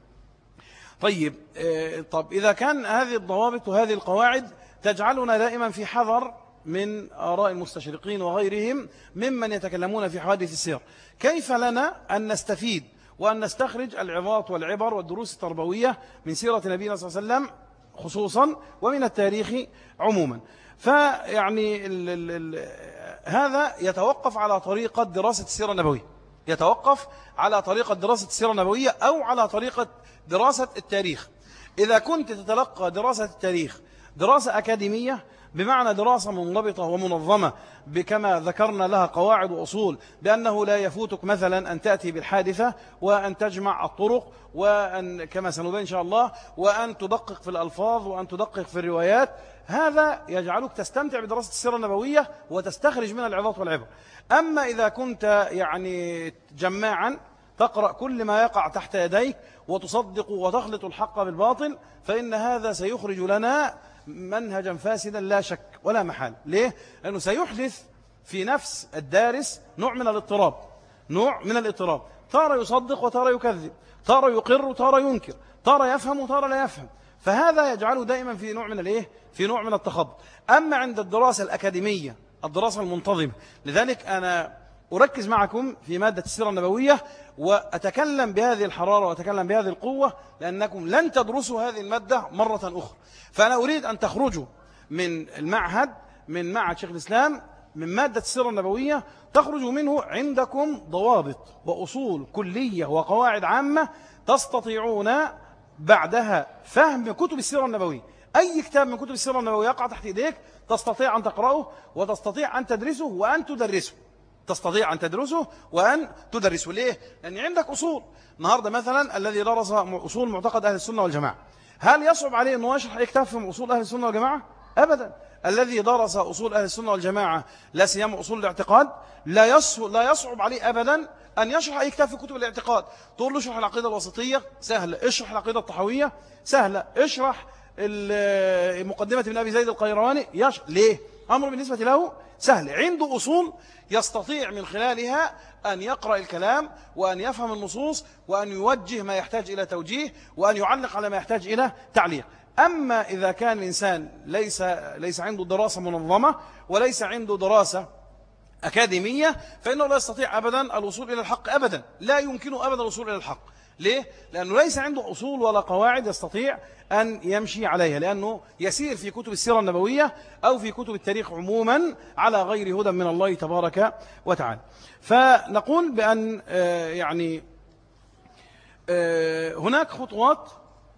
طيب آه، طب إذا كان هذه الضوابط وهذه القواعد تجعلنا دائما في حذر من آراء المستشرقين وغيرهم ممن يتكلمون في حوادث السير. كيف لنا أن نستفيد وأن نستخرج العظات والعبر والدروس التربوية من سيرة نبينا صلى الله عليه وسلم خصوصا ومن التاريخ عموما؟ فيعني ال ال ال هذا يتوقف على طريقة دراسة السيرة النبوية. يتوقف على طريقة دراسة السيرة النبوية أو على طريقة دراسة التاريخ. إذا كنت تتلقى دراسة التاريخ دراسة أكاديمية بمعنى دراسة منضبطة ومنظمة بكما ذكرنا لها قواعد وأصول بأنه لا يفوتك مثلا أن تأتي بالحادثة وأن تجمع الطرق وأن كما سنبين إن شاء الله وأن تدقق في الألفاظ وأن تدقق في الروايات. هذا يجعلك تستمتع بدراسة السيرة النبوية وتستخرج من العظات والعبر. أما إذا كنت يعني جماعا تقرأ كل ما يقع تحت يديك وتصدق وتخلط الحق بالباطل فإن هذا سيخرج لنا منهجا فاسدا لا شك ولا محال. ليه؟ لأنه سيحدث في نفس الدارس نوع من الاضطراب. نوع من الاضطراب. ترى يصدق وترى يكذب. ترى يقر وترى ينكر. ترى يفهم وترى لا يفهم. فهذا يجعله دائما في نوع من الإيه؟ في نوع من التخبط. أما عند الدراسة الأكاديمية الدراسة المنتظمة لذلك أنا أركز معكم في مادة السيرة النبوية وأتكلم بهذه الحرارة وأتكلم بهذه القوة لأنكم لن تدرسوا هذه المادة مرة أخرى. فأنا أريد أن تخرجوا من المعهد من معهد شيخ الإسلام من مادة السيرة النبوية تخرجوا منه عندكم ضوابط وأصول كلية وقواعد عامة تستطيعون بعدها فهم كتب السيرة النبوية. أي كتاب من كتب السيرة النبوية يقع تحت إيديك تستطيع أن تقرأه وتستطيع أن تدرسه وأن تدرسه. تستطيع أن تدرسه وأن تدرسه ليه؟ لأن عندك أصول. النهاردة مثلا الذي درس أصول معتقد أهل السنة والجماعة. هل يصعب عليه أنه يشرح يكتب في أصول أهل السنة والجماعة؟ أبدا. الذي درس أصول أهل السنة والجماعة لا سيما أصول الاعتقاد لا لا يصعب عليه أبدا أن يشرح أي كتاب في كتب الاعتقاد. تقول له اشرح العقيدة الوسطية سهلة اشرح العقيدة الطحوية سهلة اشرح مقدمة ابن أبي زيد القيرواني يشرح. ليه؟ أمر بالنسبة له سهل. عنده أصول يستطيع من خلالها أن يقرأ الكلام وأن يفهم النصوص وأن يوجه ما يحتاج إلى توجيه وأن يعلق على ما يحتاج إلى تعليق. أما إذا كان الإنسان ليس, ليس عنده دراسة منظمة وليس عنده دراسة أكاديمية فإنه لا يستطيع أبدا الوصول إلى الحق أبدا. لا يمكنه أبدا الوصول إلى الحق. ليه؟ لأنه ليس عنده أصول ولا قواعد يستطيع أن يمشي عليها لأنه يسير في كتب السيرة النبوية أو في كتب التاريخ عموما على غير هدى من الله تبارك وتعالى. فنقول بأن آه، يعني آه، هناك خطوات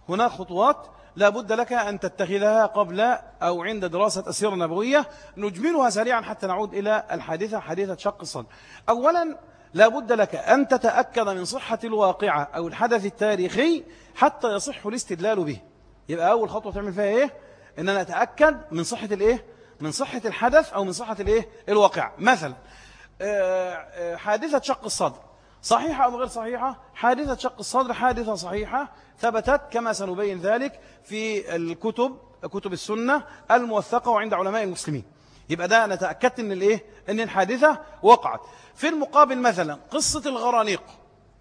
هناك خطوات لا بد لك أن تتخذها قبل أو عند دراسة السيرة النبوية. نجملها سريعا حتى نعود إلى الحادثة حادثة شق الصدر. أولا لا بد لك أن تتأكد من صحة الواقعة أو الحدث التاريخي حتى يصح الاستدلال به. يبقى أول خطوة تعمل فيها إيه؟ إن أنا أتأكد من صحة الإيه؟ من صحة الحدث أو من صحة الإيه؟ الواقع. مثلا آه، آه، حادثة شق الصدر. صحيحة أو غير صحيحة؟ حادثة شق الصدر حادثة صحيحة ثبتت كما سنبين ذلك في الكتب كتب السنة الموثقة وعند علماء المسلمين. يبقى ده أنا تأكدت أن, الإيه؟ أن الحادثة وقعت. في المقابل مثلا قصة الغرانيق.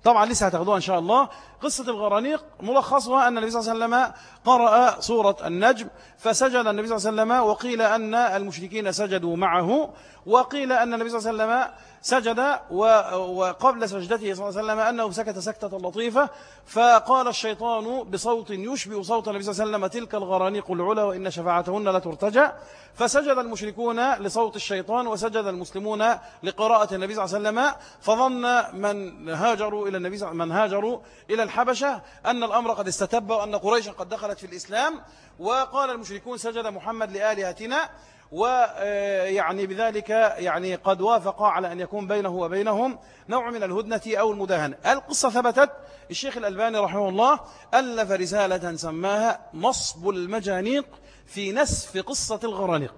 طبعا لسه هتاخدوها إن شاء الله. قصة الغرانيق ملخصها أن النبي صلى الله عليه وسلم قرأ سورة النجم فسجد النبي صلى الله عليه وسلم وقيل أن المشركين سجدوا معه وقيل أن النبي صلى الله عليه وسلم سجد وقبل سجدته صلى الله عليه وسلم أنه سكت سكتة لطيفة فقال الشيطان بصوت يشبه صوت النبي صلى الله عليه وسلم تلك الغرانيق العلا وإن شفاعتهن لترتجى فسجد المشركون لصوت الشيطان وسجد المسلمون لقراءة النبي صلى الله عليه وسلم. فظن من هاجروا إلى النبي من هاجروا إلى الحبشة أن الأمر قد استتب وأن قريشا قد دخلت في الإسلام. وقال المشركون سجد محمد لآلهتنا. ويعني بذلك يعني قد وافق على أن يكون بينه وبينهم نوع من الهدنة أو المداهنة. القصة ثبتت الشيخ الألباني رحمه الله ألف رسالة سماها نصب المجانيق في نسف قصة الغرانيق.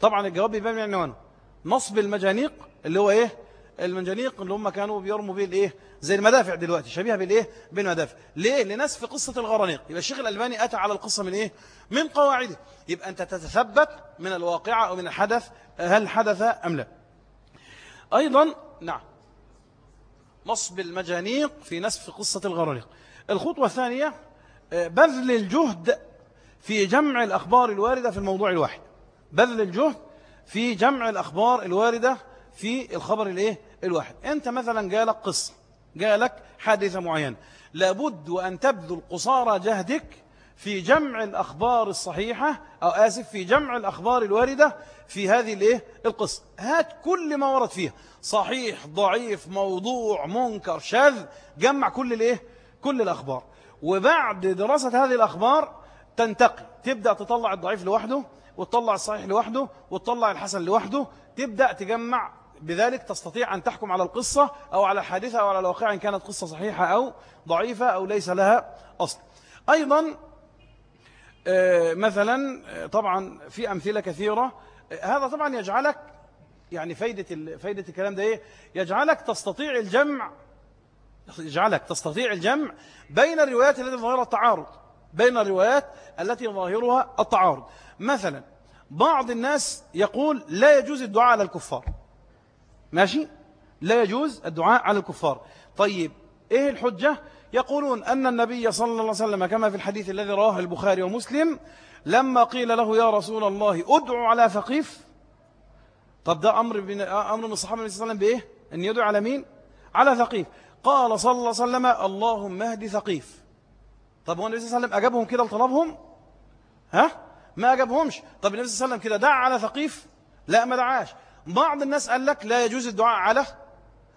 طبعا الجواب يبان من عنوانه. نصب المجانيق اللي هو إيه؟ المنجنيق اللي هم كانوا بيرموا به الإيه؟ زي المدافع دلوقتي شبيهة بالإيه؟ بالمدافع. ليه؟ لنسف قصة الغرانيق. يبقى الشيخ الألباني أتى على القصة من إيه؟ من قواعده. يبقى أنت تتثبت من الواقعة أو من الحدث هل حدث أم لا. أيضا نعم. نصب المجانيق في نسف قصة الغرانيق الخطوة الثانية آه، بذل الجهد في جمع الأخبار الواردة في الموضوع الواحد. بذل الجهد في جمع الأخبار الواردة في الخبر الإيه؟ الواحد. أنت مثلا جالك قصة جالك حادثة معينة. لابد وأن تبذل قصارى جهدك في جمع الأخبار الصحيحة أو آسف في جمع الأخبار الواردة في هذه الإيه؟ القصة. هات كل ما ورد فيها. صحيح ضعيف موضوع منكر شاذ جمع كل الإيه؟ كل الأخبار. وبعد دراسة هذه الأخبار تنتقي تبدأ تطلع الضعيف لوحده وتطلع الصحيح لوحده وتطلع الحسن لوحده. تبدأ تجمع. بذلك تستطيع أن تحكم على القصة أو على الحادثة أو على الواقع إن كانت قصة صحيحة أو ضعيفة أو ليس لها أصل. أيضا مثلا آه، طبعا في أمثلة كثيرة. آه، هذا طبعا يجعلك يعني فايدة, فايدة الكلام ده إيه؟ يجعلك تستطيع الجمع يجعلك تستطيع الجمع بين الروايات التي ظاهرها التعارض بين الروايات التي ظاهرها التعارض. مثلا بعض الناس يقول لا يجوز الدعاء على الكفار. ماشي؟ لا يجوز الدعاء على الكفار. طيب إيه الحجة؟ يقولون أن النبي صلى الله عليه وسلم كما في الحديث الذي رواه البخاري ومسلم لما قيل له يا رسول الله ادعو على ثقيف طب ده أمر. أمر من الصحابة النبي صلى الله عليه وسلم بإيه؟ أن يدعو على مين؟ على ثقيف قال صلى الله عليه وسلم اللهم اهد ثقيف طب هو النبي صلى الله عليه وسلم أجابهم كده لطلبهم؟ ها؟ ما أجابهمش. طب النبي صلى الله عليه وسلم كده دعا على ثقيف لا ما دعاش. بعض الناس قال لك لا يجوز الدعاء على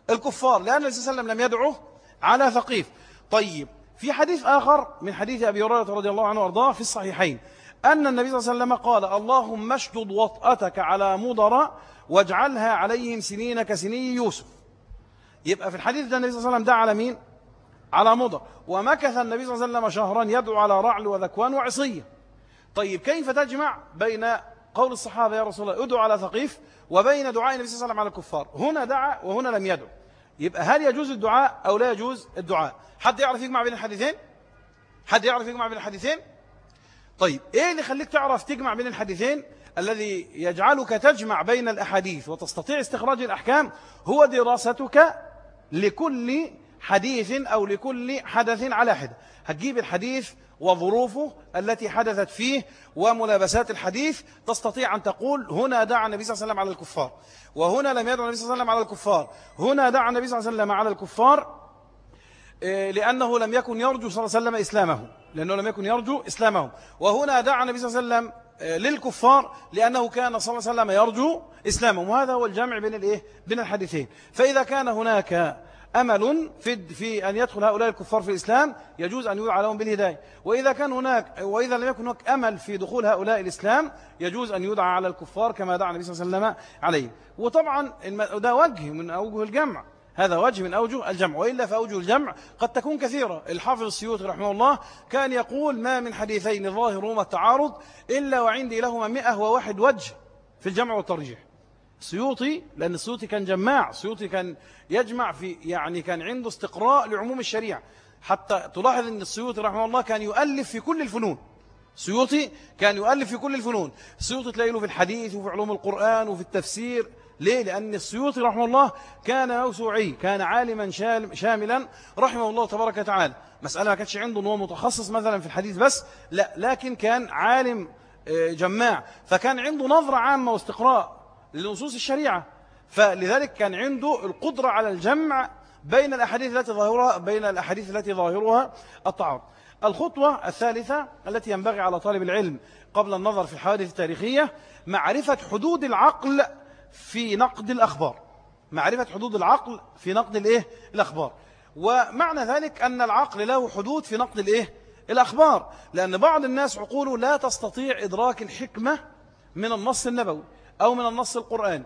الكفار لأن النبي صلى الله عليه وسلم لم يدعو على ثقيف طيب في حديث آخر من حديث أبي هريرة رضي الله عنه وأرضاه في الصحيحين. أن النبي صلى الله عليه وسلم قال اللهم اشدد وطأتك على مضر واجعلها عليهم سنين كسني يوسف. يبقى في الحديث ده النبي صلى الله عليه وسلم دعا على مين؟ على مضر. ومكث النبي صلى الله عليه وسلم شهرا يدعو على رعل وذكوان وعصية. طيب كيف تجمع بين قول الصحابة يا رسول الله ادعو على ثقيف وبين دعاء النبي صلى الله عليه وسلم على الكفار؟ هنا دعا وهنا لم يدعو. يبقى هل يجوز الدعاء أو لا يجوز الدعاء؟ حد يعرف يجمع بين الحديثين؟ حد يعرف يجمع بين الحديثين؟ طيب إيه اللي يخليك تعرف تجمع بين الحديثين؟ الذي يجعلك تجمع بين الأحاديث وتستطيع استخراج الأحكام هو دراستك لكل حديث أو لكل حدث على حدة. هتجيب الحديث وظروفه التي حدثت فيه وملابسات الحديث تستطيع أن تقول هنا دعا النبي صلى الله عليه وسلم على الكفار وهنا لم يدعو النبي صلى الله عليه وسلم على الكفار هنا دعا النبي صلى الله عليه وسلم على الكفار آه، لأنه لم يكن يرجو صلى الله عليه وسلم إسلامه لأنه لم يكن يرجو إسلامه وهنا دعا النبي صلى الله عليه وسلم آه، للكفار لأنه كان صلى الله عليه وسلم يرجو إسلامه وهذا هو الجمع بين الإيه؟ بين الحديثين. فإذا كان هناك أمل في في أن يدخل هؤلاء الكفار في الإسلام يجوز أن يدعى لهم بالهداية. وإذا كان هناك وإذا لم يكن هناك أمل في دخول هؤلاء الإسلام يجوز أن يدعى على الكفار كما دعا النبي صلى الله عليه وسلم عليه. وطبعا ده وجه من أوجه الجمع. هذا وجه من أوجه الجمع. وإلا فأوجه الجمع قد تكون كثيرة. الحافظ السيوطي رحمه الله كان يقول ما من حديثين ظاهرهما التعارض إلا وعندي لهما مئة وواحد وجه في الجمع والترجيح. سيوطي لأن السيوطي كان جماع سيوطي كان يجمع في يعني كان عنده استقراء لعموم الشريعة. حتى تلاحظ أن السيوطي رحمه الله كان يؤلف في كل الفنون. سيوطي كان يؤلف في كل الفنون. سيوطي تلاقي له في الحديث وفي علوم القرآن وفي التفسير. ليه؟ لأن السيوطي رحمه الله كان موسوعي كان عالما شاملا رحمه الله تبارك وتعالى. مسألة ما كانتش عنده أنه متخصص مثلا في الحديث بس لا لكن كان عالم آه، جماع. فكان عنده نظرة عامة واستقراء. لنصوص الشريعة. فلذلك كان عنده القدرة على الجمع بين الأحاديث التي ظاهرها بين الأحاديث التي ظاهرها التعارض الخطوة الثالثة التي ينبغي على طالب العلم قبل النظر في الحوادث التاريخية معرفة حدود العقل في نقد الأخبار. معرفة حدود العقل في نقد الإيه؟ الأخبار. ومعنى ذلك أن العقل له حدود في نقد الإيه؟ الأخبار. لأن بعض الناس عقوله لا تستطيع إدراك الحكمة من النص النبوي. أو من النص القرآني.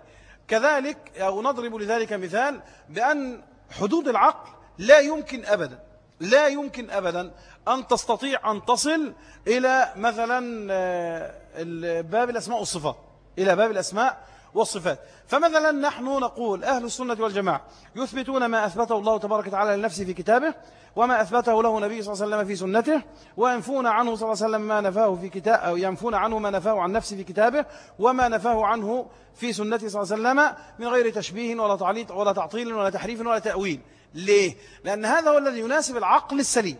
كذلك أو نضرب لذلك مثال بأن حدود العقل لا يمكن أبدا لا يمكن أبدا أن تستطيع أن تصل إلى مثلا آه، باب الأسماء والصفات إلى باب الأسماء والصفات. فمثلا نحن نقول أهل السنة والجماعة يثبتون ما أثبته الله تبارك وتعالى لنفسه في كتابه وما أثبته له نبي صلى الله عليه وسلم في سنته وينفون عنه صلى الله عليه وسلم ما نفاه في كتاب أو ينفون عنه ما نفاه عن نفسه في كتابه وما نفاه عنه في سنته صلى الله عليه وسلم من غير تشبيه ولا تعليط ولا تعطيل ولا تحريف ولا تأويل. ليه؟ لأن هذا هو الذي يناسب العقل السليم.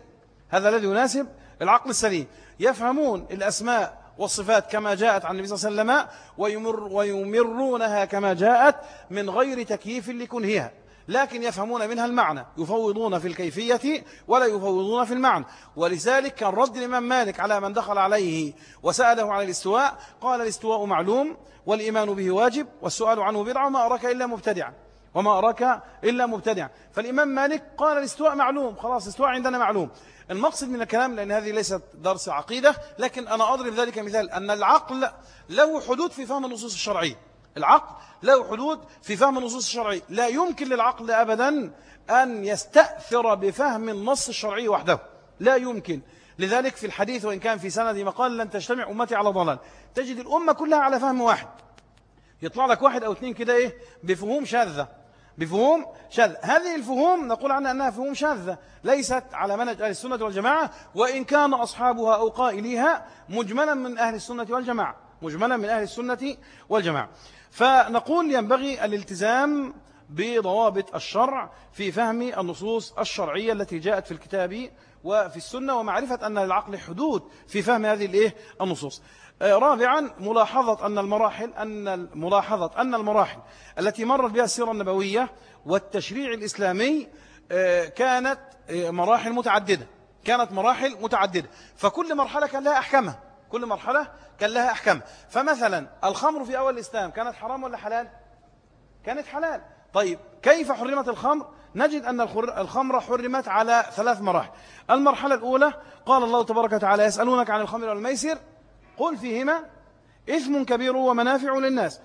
هذا الذي يناسب العقل السليم. يفهمون الأسماء والصفات كما جاءت عن النبي صلى الله عليه وسلم ويمر ويمرونها كما جاءت من غير تكييف لكنهها لكن يفهمون منها المعنى يفوضون في الكيفية ولا يفوضون في المعنى. ولذلك كان رد الإمام مالك على من دخل عليه وسأله عن الاستواء قال الاستواء معلوم والإيمان به واجب والسؤال عنه بدعة وما أراك إلا مبتدعا. وما أراك إلا مبتدعا. فالإمام مالك قال الاستواء معلوم خلاص الاستواء عندنا معلوم. المقصد من الكلام لأن هذه ليست درس عقيدة لكن أنا أضرب ذلك مثال أن العقل له حدود في فهم النصوص الشرعية. العقل له حدود في فهم النصوص الشرعية. لا يمكن للعقل أبدا أن يستأثر بفهم النص الشرعي وحده. لا يمكن. لذلك في الحديث وإن كان في سند مقال لن تجتمع أمتي على ضلال. تجد الأمة كلها على فهم واحد. يطلع لك واحد أو اثنين كده إيه بفهوم شاذة. بفهوم شاذة هذه الفهوم نقول عنها أنها فهوم شاذة ليست على منهج أهل السنة والجماعة وإن كان أصحابها أو قائليها مجملا من أهل السنة والجماعة مجملا من أهل السنة والجماعة. فنقول ينبغي الالتزام بضوابط الشرع في فهم النصوص الشرعية التي جاءت في الكتاب وفي السنة ومعرفة أن للعقل حدود في فهم هذه النصوص. رابعا ملاحظة أن المراحل أن ملاحظة أن المراحل التي مرت بها السيرة النبوية والتشريع الإسلامي آه، كانت آه، مراحل متعددة كانت مراحل متعددة. فكل مرحلة كان لها أحكامها كل مرحلة كان لها أحكام فمثلا الخمر في أول الإسلام كانت حرام ولا حلال؟ كانت حلال. طيب كيف حرمت الخمر؟ نجد أن الخمر حرمت على ثلاث مراحل. المرحلة الأولى قال الله تبارك وتعالى يسألونك عن الخمر والميسر. قل فيهما إثم كبير ومنافع للناس.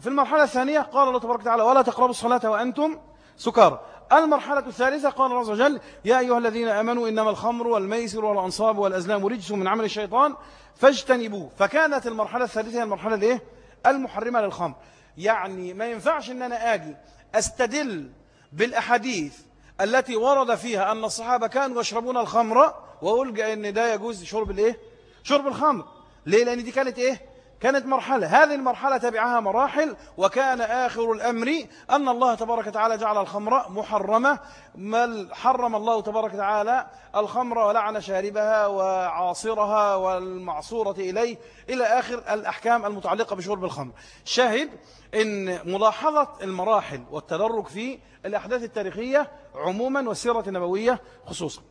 في المرحلة الثانية قال الله تبارك وتعالى ولا تقربوا الصلاة وأنتم سكار المرحلة الثالثة قال الله عز وجل يا أيها الذين أمنوا إنما الخمر والميسر والأنصاب والأزلام رجس من عمل الشيطان فاجتنبوه. فكانت المرحلة الثالثة هي المرحلة الإيه؟ المحرمة للخمر. يعني ما ينفعش إن أنا آجي أستدل بالأحاديث التي ورد فيها أن الصحابة كانوا يشربون الخمر وألقى إن ده يجوز شرب الإيه؟ شرب الخمر. ليه؟ لأن دي كانت إيه؟ كانت مرحلة. هذه المرحلة تبعها مراحل وكان آخر الأمر أن الله تبارك وتعالى جعل الخمر محرمة. بل حرم الله تبارك وتعالى الخمر ولعن شاربها وعاصرها والمعصورة إليه. إلى آخر الأحكام المتعلقة بشرب الخمر. شاهد أن ملاحظة المراحل والتدرج في الأحداث التاريخية عموما والسيرة النبوية خصوصا.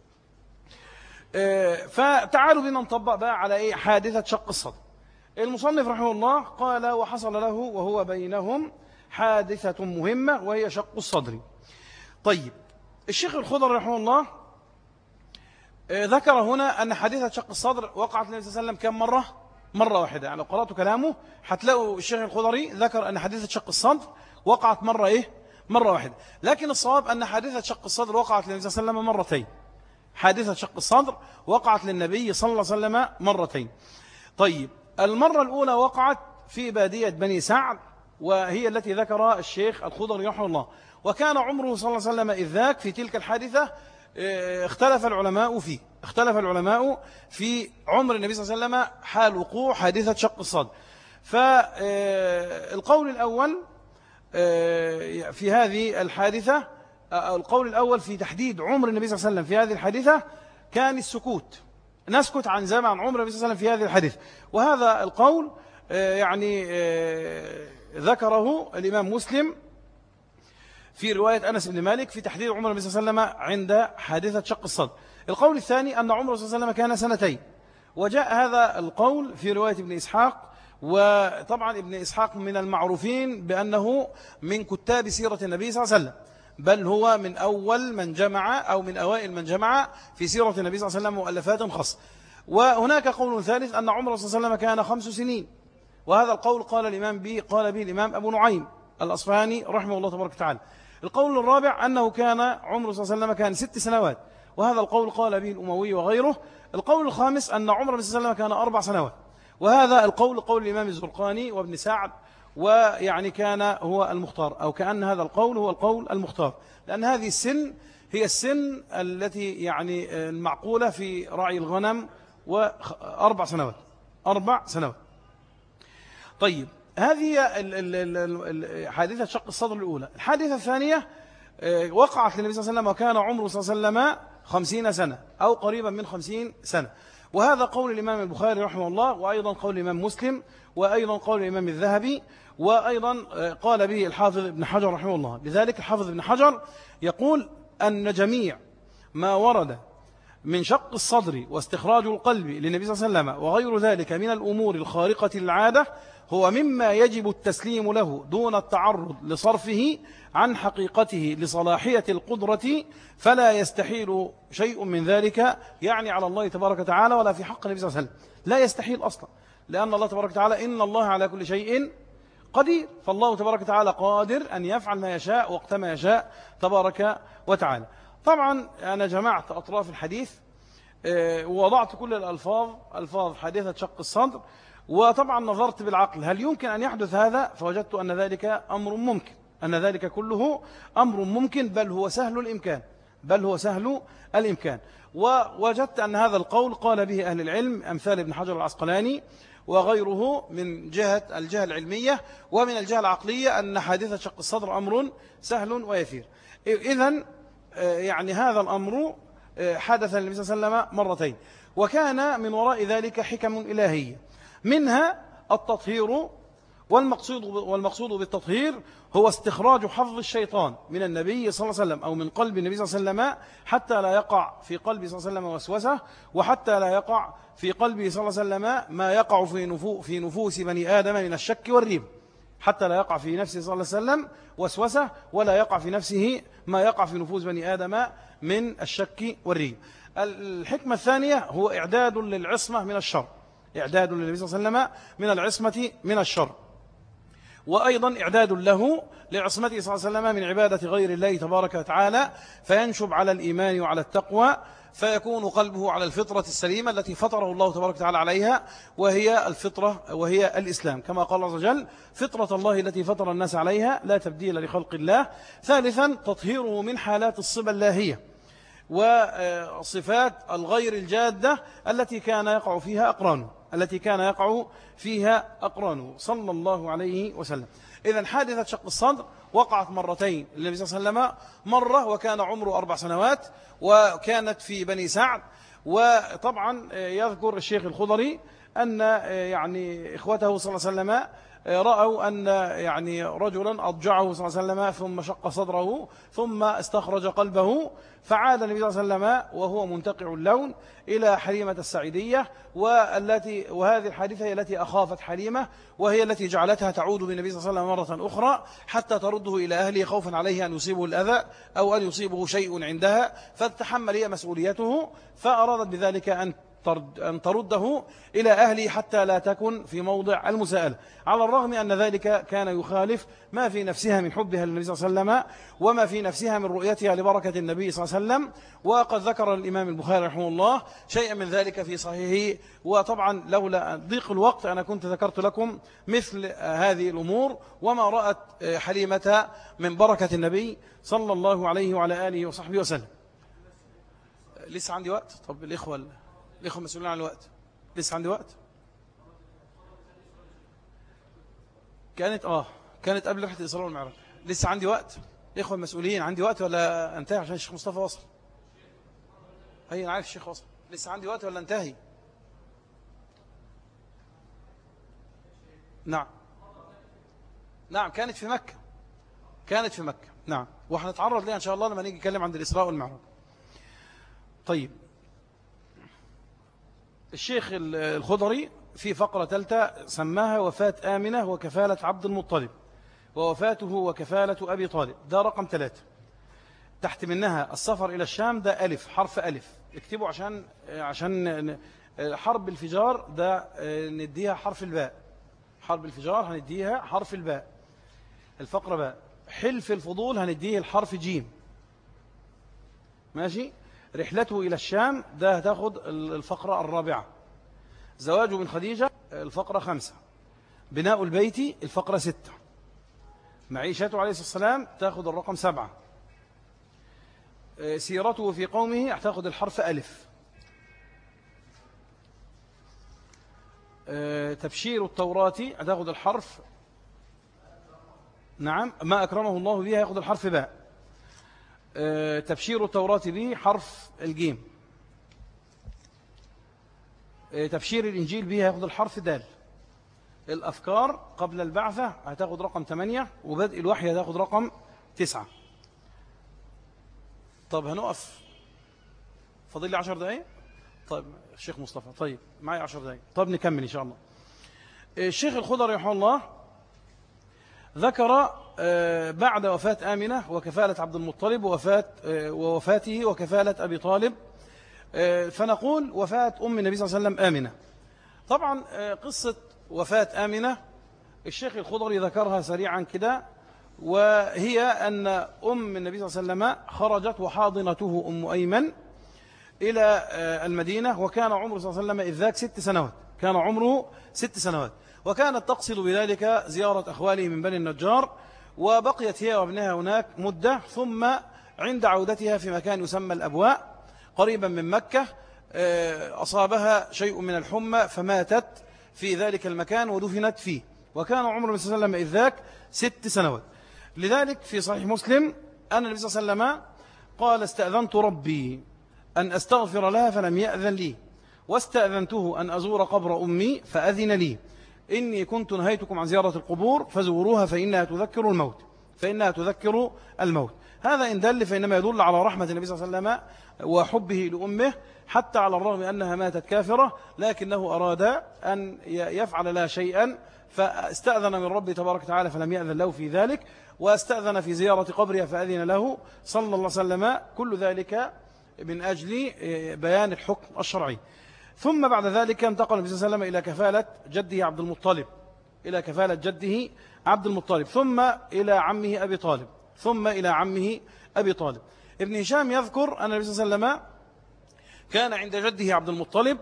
فتعالوا بنا نطبق بقى على إيه؟ حادثة شق الصدر. المصنف رحمه الله قال وحصل له وهو بينهم حادثة مهمة وهي شق الصدر. طيب الشيخ الخضر رحمه الله آه، ذكر هنا أن حادثة شق الصدر وقعت النبي صلى الله عليه وسلم كم مرة؟ مرة واحدة. يعني لو كلامه هتلاقوا الشيخ الخضري ذكر أن حادثة شق الصدر وقعت مرة إيه؟ مرة واحدة. لكن الصواب أن حادثة شق الصدر وقعت للنبي صلى الله عليه وسلم مرتين. حادثة شق الصدر وقعت للنبي صلى الله عليه وسلم مرتين. طيب المرة الأولى وقعت في بادية بني سعد وهي التي ذكر الشيخ الخضري رحمه الله. وكان عمره صلى الله عليه وسلم إذ ذاك في تلك الحادثة آه، اختلف العلماء فيه. اختلف العلماء في عمر النبي صلى الله عليه وسلم حال وقوع حادثة شق الصدر. فالقول الأول آه، في هذه الحادثة القول الأول في تحديد عمر النبي صلى الله عليه وسلم في هذه الحادثة كان السكوت. نسكت عن زمن عمر النبي صلى الله عليه وسلم في هذه الحديث وهذا القول يعني ذكره الإمام مسلم في رواية أنس بن مالك في تحديد عمر النبي صلى الله عليه وسلم عند حادثة شق الصدر. القول الثاني أن عمر صلى الله عليه وسلم كان سنتين. وجاء هذا القول في رواية ابن إسحاق وطبعا ابن إسحاق من المعروفين بأنه من كتاب سيرة النبي صلى الله عليه وسلم. بل هو من أول من جمع أو من أوائل من جمع في سيرة النبي صلى الله عليه وسلم مؤلفات خاصة. وهناك قول ثالث أن عمر صلى الله عليه وسلم كان خمس سنين. وهذا القول قال الإمام به قال به الإمام أبو نعيم الأصفهاني رحمه الله تبارك وتعالى. القول الرابع أنه كان عمره صلى الله عليه وسلم كان ست سنوات. وهذا القول قال به الأموي وغيره. القول الخامس أن عمر صلى الله عليه وسلم كان أربع سنوات. وهذا القول قول الإمام الزرقاني وابن سعد ويعني كان هو المختار أو كأن هذا القول هو القول المختار. لأن هذه السن هي السن التي يعني المعقولة في رعي الغنم وأربع سنوات. أربع سنوات. طيب هذه حادثة شق الصدر الأولى. الحادثة الثانية آه، وقعت للنبي صلى الله عليه وسلم وكان عمره صلى الله عليه وسلم خمسين سنة أو قريبا من خمسين سنة. وهذا قول الإمام البخاري رحمه الله وأيضا قول الإمام مسلم وأيضا قول الإمام الذهبي وأيضا آه، قال به الحافظ ابن حجر رحمه الله. لذلك الحافظ ابن حجر يقول أن جميع ما ورد من شق الصدر واستخراج القلب للنبي صلى الله عليه وسلم وغير ذلك من الأمور الخارقة للعادة هو مما يجب التسليم له دون التعرض لصرفه عن حقيقته لصلاحية القدرة فلا يستحيل شيء من ذلك يعني على الله تبارك وتعالى ولا في حق النبي صلى الله عليه وسلم. لا يستحيل أصلا لأن الله تبارك وتعالى إن الله على كل شيء قدير. فالله تبارك وتعالى قادر أن يفعل ما يشاء وقت ما يشاء تبارك وتعالى. طبعا أنا جمعت أطراف الحديث آه، ووضعت كل الألفاظ ألفاظ حديثة شق الصدر وطبعا نظرت بالعقل هل يمكن أن يحدث هذا؟ فوجدت أن ذلك أمر ممكن أن ذلك كله أمر ممكن بل هو سهل الإمكان بل هو سهل الإمكان. ووجدت أن هذا القول قال به أهل العلم أمثال ابن حجر العسقلاني وغيره من جهة الجهة العلمية ومن الجهة العقلية أن حادثة شق الصدر أمر سهل ويسير. إذن آه، يعني هذا الأمر آه، حدث للنبي صلى الله عليه وسلم مرتين وكان من وراء ذلك حكم إلهية منها التطهير والمقصود والمقصود بالتطهير هو استخراج حظ الشيطان من النبي صلى الله عليه وسلم أو من قلب النبي صلى الله عليه وسلم حتى لا يقع في قلبه صلى الله عليه وسلم وسوسة وحتى لا يقع في قلبه صلى الله عليه وسلم ما يقع في, نفو في نفوس بني آدم من الشك والريب. حتى لا يقع في نفسه صلى الله عليه وسلم وسوسة ولا يقع في نفسه ما يقع في نفوس بني آدم من الشك والريب. الحكمة الثانية هو إعداد للعصمة من الشر. إعداد للنبي صلى الله عليه وسلم من العصمة من الشر. وأيضا إعداد له لعصمته صلى الله عليه وسلم من عبادة غير الله تبارك وتعالى فينشب على الإيمان وعلى التقوى فيكون قلبه على الفطرة السليمة التي فطره الله تبارك وتعالى عليها وهي الفطرة وهي الإسلام. كما قال الله عز وجل فطرة الله التي فطر الناس عليها لا تبديل لخلق الله. ثالثا تطهيره من حالات الصبا اللاهية وصفات الغير الجادة التي كان يقع فيها أقرانه التي كان يقع فيها أقرانه صلى الله عليه وسلم. إذا حادثة شق الصدر وقعت مرتين للنبي صلى الله عليه وسلم مرة وكان عمره أربع سنوات وكانت في بني سعد. وطبعا يذكر الشيخ الخضري أن يعني إخوته صلى الله عليه وسلم رأوا أن يعني رجلا أضجعه صلى الله عليه وسلم ثم شق صدره ثم استخرج قلبه فعاد النبي صلى الله عليه وسلم وهو منتقع اللون إلى حليمة السعيدية والتي وهذه الحادثة هي التي أخافت حليمة وهي التي جعلتها تعود بالنبي صلى الله عليه وسلم مرة أخرى حتى ترده إلى أهله خوفا عليه أن يصيبه الأذى أو أن يصيبه شيء عندها فتحمل هي مسؤوليته فأرادت بذلك أن أن ترده إلى أهلي حتى لا تكن في موضع المساءلة. على الرغم أن ذلك كان يخالف ما في نفسها من حبها للنبي صلى الله عليه وسلم وما في نفسها من رؤيتها لبركة النبي صلى الله عليه وسلم. وقد ذكر الإمام البخاري رحمه الله شيئا من ذلك في صحيحه. وطبعا لولا ضيق الوقت أنا كنت ذكرت لكم مثل هذه الأمور وما رأت حليمة من بركة النبي صلى الله عليه وعلى آله وصحبه وسلم. لسه عندي وقت؟ طب الإخوة الإخوة مسؤولين عن الوقت. لسه عندي وقت؟ كانت آه كانت قبل رحلة الإسراء والمعراج. لسه عندي وقت؟ الإخوة المسؤولين عندي وقت ولا انتهي؟ عشان الشيخ مصطفى وصل هي أنا عارف الشيخ وصل لسه عندي وقت ولا انتهي؟ نعم. نعم كانت في مكة. كانت في مكة. نعم. وحنتعرض لها إن شاء الله لما نيجي نتكلم عن الإسراء والمعراج. طيب. الشيخ الخضري في فقرة ثالثة سماها وفاة آمنة وكفالة عبد المطلب ووفاته وكفالة أبي طالب. ده رقم ثلاثة. تحت منها السفر إلى الشام ده ألف حرف ألف. اكتبوا عشان عشان حرب الفجار ده نديها حرف الباء. حرب الفجار هنديها حرف الباء. الفقرة باء حلف الفضول هنديه الحرف جيم. ماشي؟ رحلته إلى الشام ده هتاخد الفقرة الرابعة. زواجه من خديجة الفقرة خمسة. بناء البيت الفقرة ستة. معيشته عليه الصلاة والسلام تاخد الرقم سبعة. سيرته في قومه هتاخد الحرف ألف. تبشير التوراة هتاخد الحرف نعم ما أكرمه الله بها ياخد الحرف باء. آه، تبشير التوراة به حرف الجيم. آه، تبشير الإنجيل به هياخد الحرف دال. الأفكار قبل البعثة هتاخد رقم 8 وبدء الوحي هتاخد رقم 9 طب هنقف. فاضل لي 10 دقايق؟ طيب الشيخ مصطفى طيب معي 10 دقايق. طب نكمل إن شاء الله. آه، الشيخ الخضر رحمه الله ذكر آه، بعد وفاة آمنة وكفالة عبد المطلب ووفاة آه، ووفاته وكفالة أبي طالب آه، فنقول وفاة أم النبي صلى الله عليه وسلم آمنة. طبعا قصة وفاة آمنة الشيخ الخضري ذكرها سريعا كده وهي أن أم النبي صلى الله عليه وسلم خرجت وحاضنته أم أيمن إلى المدينة وكان عمره صلى الله عليه وسلم إذ ذاك ست سنوات. كان عمره ست سنوات. وكانت تقصد بذلك زيارة أخواله من بني النجار وبقيت هي وابنها هناك مدة ثم عند عودتها في مكان يسمى الأبواء قريبا من مكة آه، أصابها شيء من الحمى فماتت في ذلك المكان ودفنت فيه. وكان عمر صلى الله عليه وسلم إذ ذاك ست سنوات. لذلك في صحيح مسلم أن النبي صلى الله عليه وسلم قال استأذنت ربي أن أستغفر لها فلم يأذن لي. واستأذنته أن أزور قبر أمي فأذن لي. إني كنت نهيتكم عن زيارة القبور فزوروها فإنها تذكر الموت. فإنها تذكر الموت. هذا إن دل فإنما يدل على رحمة النبي صلى الله عليه وسلم وحبه لأمه حتى على الرغم أنها ماتت كافرة لكنه أراد أن يفعل لها شيئا فاستأذن من ربي تبارك وتعالى فلم يأذن له في ذلك واستأذن في زيارة قبرها فأذن له صلى الله عليه وسلم. كل ذلك من أجل بيان الحكم الشرعي. ثم بعد ذلك انتقل النبي صلى الله عليه وسلم إلى كفالة جده عبد المطلب. إلى كفالة جده عبد المطلب. ثم إلى عمه أبي طالب. ثم إلى عمه أبي طالب. ابن هشام يذكر أن النبي صلى الله عليه وسلم كان عند جده عبد المطلب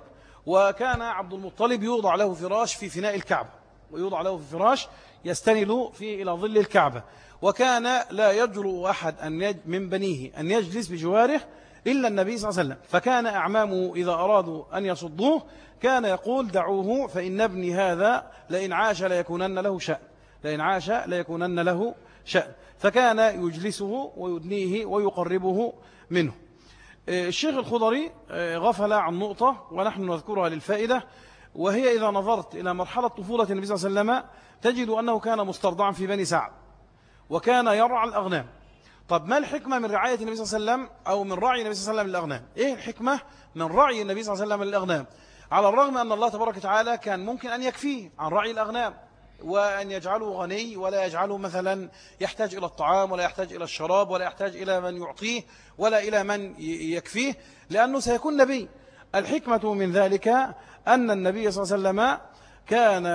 وكان عبد المطلب يوضع له فراش في فناء الكعبة. ويوضع له في فراش يستند فيه إلى ظل الكعبة. وكان لا يجرؤ أحد أن من بنيه أن يجلس بجواره إلا النبي صلى الله عليه وسلم. فكان أعمامه إذا أرادوا أن يصدوه كان يقول دعوه فإن ابني هذا لئن عاش ليكونن له شأن. لئن عاش ليكونن له شأن. فكان يجلسه ويدنيه ويقربه منه. الشيخ الخضري غفل عن نقطة ونحن نذكرها للفائدة وهي إذا نظرت إلى مرحلة طفولة النبي صلى الله عليه وسلم تجد أنه كان مسترضعا في بني سعد وكان يرعى الأغنام. طب ما الحكمة من رعاية النبي صلى الله عليه وسلم أو من رعي النبي صلى الله عليه وسلم للأغنام؟ إيه الحكمة من رعي النبي صلى الله عليه وسلم للأغنام؟ على الرغم أن الله تبارك وتعالى كان ممكن أن يكفيه عن رعي الأغنام وأن يجعله غني ولا يجعله مثلا يحتاج إلى الطعام ولا يحتاج إلى الشراب ولا يحتاج إلى من يعطيه ولا إلى من يكفيه لأنه سيكون نبي. الحكمة من ذلك أن النبي صلى الله عليه وسلم كان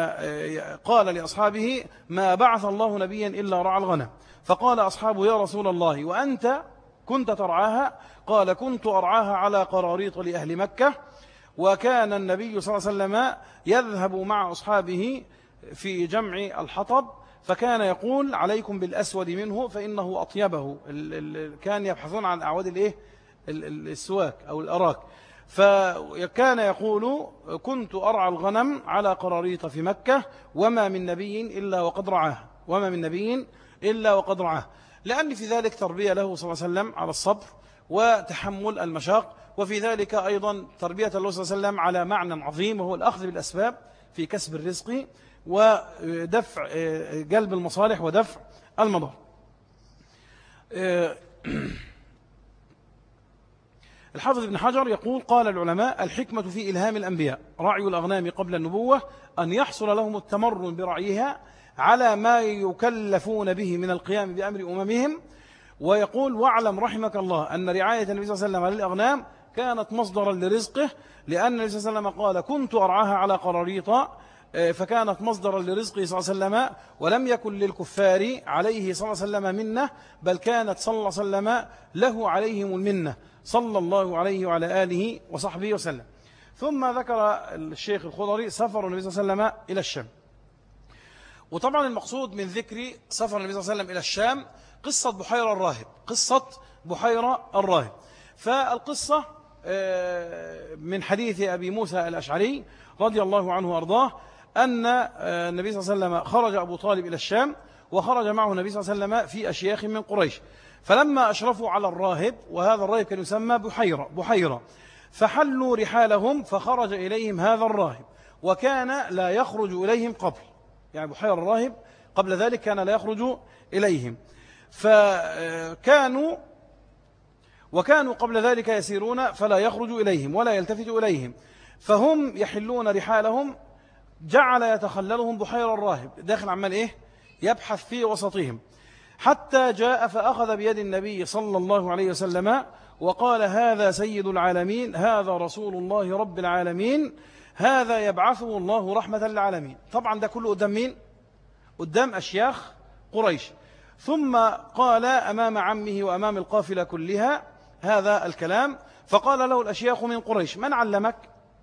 قال لأصحابه ما بعث الله نبيا إلا رعى الغنم. فقال أصحابه يا رسول الله وأنت كنت ترعاها? قال كنت أرعاها على قراريط لأهل مكة. وكان النبي صلى الله عليه وسلم يذهب مع أصحابه في جمع الحطب فكان يقول عليكم بالأسود منه فإنه أطيبه. كان يبحثون عن أعواد الإيه؟ السواك أو الأراك. فكان يقول كنت أرعى الغنم على قراريط في مكة وما من نبي إلا وقد رعاه وما من نبي إلا وقد رعاه. لأن في ذلك تربية له صلى الله عليه وسلم على الصبر وتحمل المشاق وفي ذلك أيضا تربية الله صلى الله عليه وسلم على معنى عظيم وهو الأخذ بالأسباب في كسب الرزق ودفع جلب المصالح ودفع المضار الحافظ ابن حجر يقول قال العلماء الحكمة في إلهام الأنبياء. رعي الأغنام قبل النبوة أن يحصل لهم التمرن برعيها على ما يكلفون به من القيام بأمر أممهم ويقول واعلم رحمك الله أن رعاية النبي صلى الله عليه وسلم للأغنام كانت مصدرا لرزقه لأن النبي صلى الله عليه وسلم قال كنت أرعاها على قراريط آه، فكانت مصدرا لرزقه صلى الله عليه وسلم ولم يكن للكفار عليه صلى الله عليه وسلم منة بل كانت صلى الله عليه وسلم له عليهم المنة صلى الله عليه وعلى آله وصحبه وسلم. ثم ذكر الشيخ الخضري سفر النبي صلى الله عليه وسلم إلى الشام. وطبعا المقصود من ذكر سفر النبي صلى الله عليه وسلم إلى الشام قصة بحيرة الراهب قصة بحيرة الراهب. فالقصة آه، من حديث أبي موسى الأشعري رضي الله عنه وأرضاه أن آه، النبي صلى الله عليه وسلم خرج أبو طالب إلى الشام وخرج معه النبي صلى الله عليه وسلم في أشياخ من قريش. فلما أشرفوا على الراهب وهذا الراهب كان يسمى بحيرة, بحيرة فحلوا رحالهم فخرج إليهم هذا الراهب وكان لا يخرج إليهم قبل. يعني بحيرة الراهب قبل ذلك كان لا يخرج إليهم. فكانوا وكانوا قبل ذلك يسيرون فلا يخرج إليهم ولا يلتفت إليهم. فهم يحلون رحالهم جعل يتخللهم بحير الراهب. داخل عمال إيه؟ يبحث في وسطهم. حتى جاء فأخذ بيد النبي صلى الله عليه وسلم وقال هذا سيد العالمين هذا رسول الله رب العالمين. هذا يبعثه الله رحمة للعالمين. طبعا ده كله قدام مين؟ قدام أشياخ قريش. ثم قال أمام عمه وأمام القافلة كلها هذا الكلام. فقال له الأشياخ من قريش من علمك؟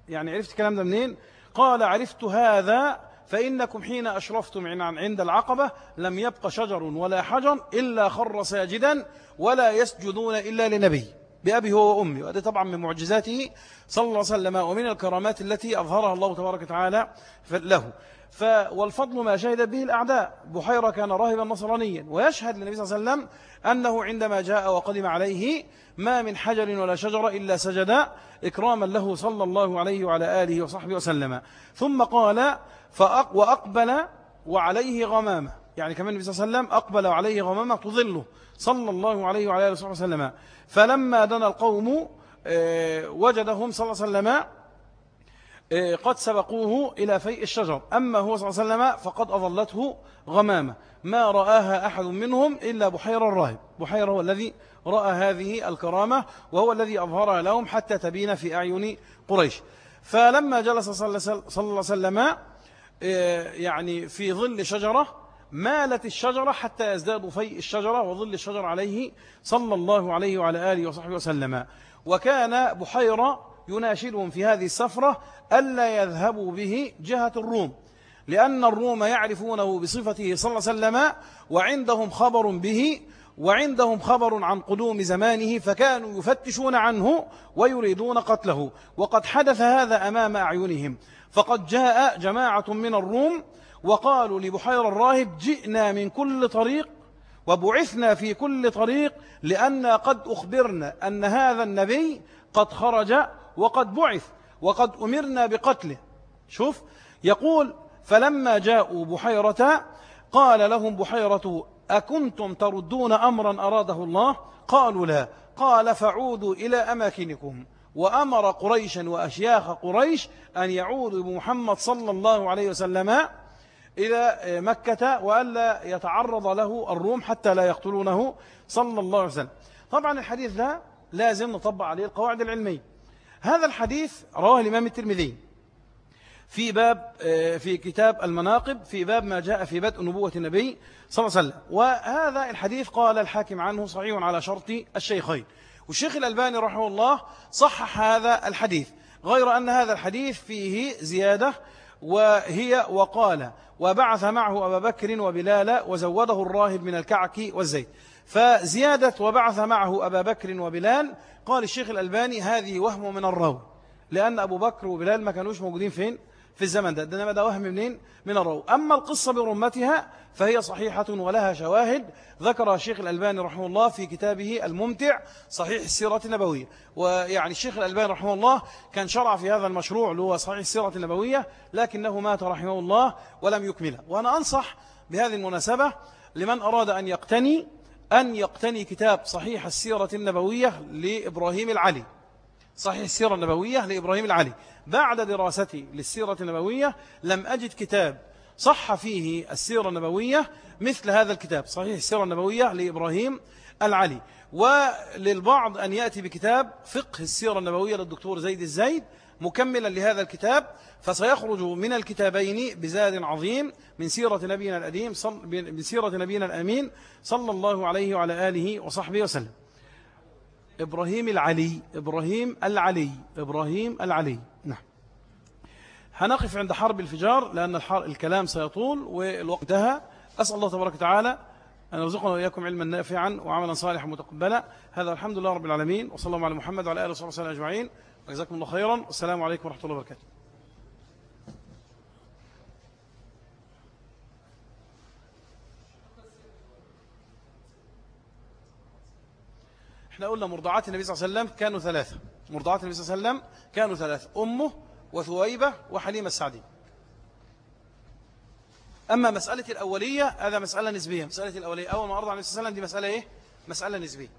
يعني عرفت الكلام ده منين؟ قال عرفت هذا فإنكم حين أشرفتم عند العقبة لم يبق شجر ولا حجر إلا خر ساجدا ولا يسجدون إلا لنبي. بأبي هو وأمي وهذا طبعا من معجزاته صلى الله عليه وسلم ومن الكرامات التي أظهرها الله تبارك وتعالى له. ف والفضل ما شهد به الأعداء. بحيرة كان راهبا نصرانيا ويشهد للنبي صلى الله عليه وسلم أنه عندما جاء وقدم عليه ما من حجر ولا شجرة إلا سجد إكراما له صلى الله عليه وعلى آله وصحبه وسلم. ثم قال فأق وأقبل وعليه غمامة. يعني كمان النبي صلى الله عليه وسلم أقبل وعليه غمامة تظله صلى الله عليه وعلى آله وصحبه وسلم. فلما دنا القوم آه، وجدهم صلى الله عليه وسلم آه، قد سبقوه إلى فيء الشجر. أما هو صلى الله عليه وسلم فقد أظلته غمامة. ما رآها أحد منهم إلا بحير الراهب. بحير هو الذي رأى هذه الكرامة وهو الذي أظهرها لهم حتى تبين في أعين قريش. فلما جلس صلى الله عليه وسلم آه، يعني في ظل شجرة مالت الشجرة حتى يزداد فيء الشجرة وظل الشجر عليه صلى الله عليه وعلى آله وصحبه وسلم. وكان بحيرة يناشدهم في هذه السفرة ألا يذهبوا به جهة الروم لأن الروم يعرفونه بصفته صلى الله عليه وسلم وعندهم خبر به وعندهم خبر عن قدوم زمانه فكانوا يفتشون عنه ويريدون قتله. وقد حدث هذا أمام أعينهم. فقد جاء جماعة من الروم وقالوا لبحير الراهب جئنا من كل طريق وبعثنا في كل طريق لأن قد أخبرنا أن هذا النبي قد خرج وقد بعث وقد أمرنا بقتله. شوف يقول فلما جاءوا بحيرة قال لهم بحيرة أكنتم تردون أمرا أراده الله؟ قالوا لا. قال فعودوا إلى أماكنكم. وأمر قريشا وأشياخ قريش أن يعودوا بمحمد صلى الله عليه وسلم إلى مكة وألا يتعرض له الروم حتى لا يقتلونه صلى الله عليه وسلم. طبعا الحديث ده لازم نطبق عليه القواعد العلمية. هذا الحديث رواه الإمام الترمذي في باب في كتاب المناقب في باب ما جاء في بدء نبوة النبي صلى الله عليه وسلم. وهذا الحديث قال الحاكم عنه صحيح على شرط الشيخين. والشيخ الألباني رحمه الله صحح هذا الحديث غير أن هذا الحديث فيه زيادة وهي وقال وبعث معه أبا بكر وبلال وزوده الراهب من الكعك والزيت. فزيادة وبعث معه أبا بكر وبلال. قال الشيخ الألباني هذه وهم من الراوي لأن أبو بكر وبلال ما كانوش موجودين فين؟ في الزمن ده. ده ده وهم منين؟ من الراوي أما القصة برمتها فهي صحيحة ولها شواهد. ذكرها الشيخ الألباني رحمه الله في كتابه الممتع صحيح السيرة النبوية. ويعني الشيخ الألباني رحمه الله كان شرع في هذا المشروع اللي هو صحيح السيرة النبوية لكنه مات رحمه الله ولم يكمله وأنا أنصح بهذه المناسبة لمن أراد أن يقتني أن يقتني كتاب صحيح السيرة النبوية لإبراهيم العلي. صحيح السيرة النبوية لإبراهيم العلي. بعد دراستي للسيرة النبوية لم أجد كتاب صح فيه السيرة النبوية مثل هذا الكتاب. صحيح السيرة النبوية لإبراهيم العلي. وللبعض أن يأتي بكتاب فقه السيرة النبوية للدكتور زيد الزيد مكملا لهذا الكتاب فسيخرج من الكتابين بزاد عظيم من سيرة نبينا الأديم من سيرة نبينا الأمين صلى الله عليه وعلى آله وصحبه وسلم. إبراهيم العلي إبراهيم العلي إبراهيم العلي. نعم. هنقف عند حرب الفجار لأن الكلام سيطول والوقت انتهى. أسأل الله تبارك وتعالى أن يرزقنا وإياكم علما نافعا وعملا صالحا متقبلا. هذا الحمد لله رب العالمين وصلى الله على محمد وعلى آله وصحبه وسلم أجمعين. وجزاكم الله خيرا. والسلام عليكم ورحمة الله وبركاته. إحنا قلنا مرضعات النبي صلى الله عليه وسلم كانوا ثلاثة. مرضعات النبي صلى الله عليه وسلم كانوا ثلاثة. أمه وثويبة وحليمة السعدي. أما مسألة الأولية هذا مسألة نسبية. مسألة الأولية أول ما أرضع النبي صلى الله عليه وسلم دي مسألة إيه؟ مسألة نسبية.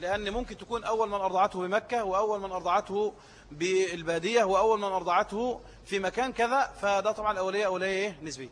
لأن ممكن تكون أول من أرضعته بمكة وأول من أرضعته بالبادية وأول من أرضعته في مكان كذا فده طبعا الأولية أولية إيه؟ نسبية.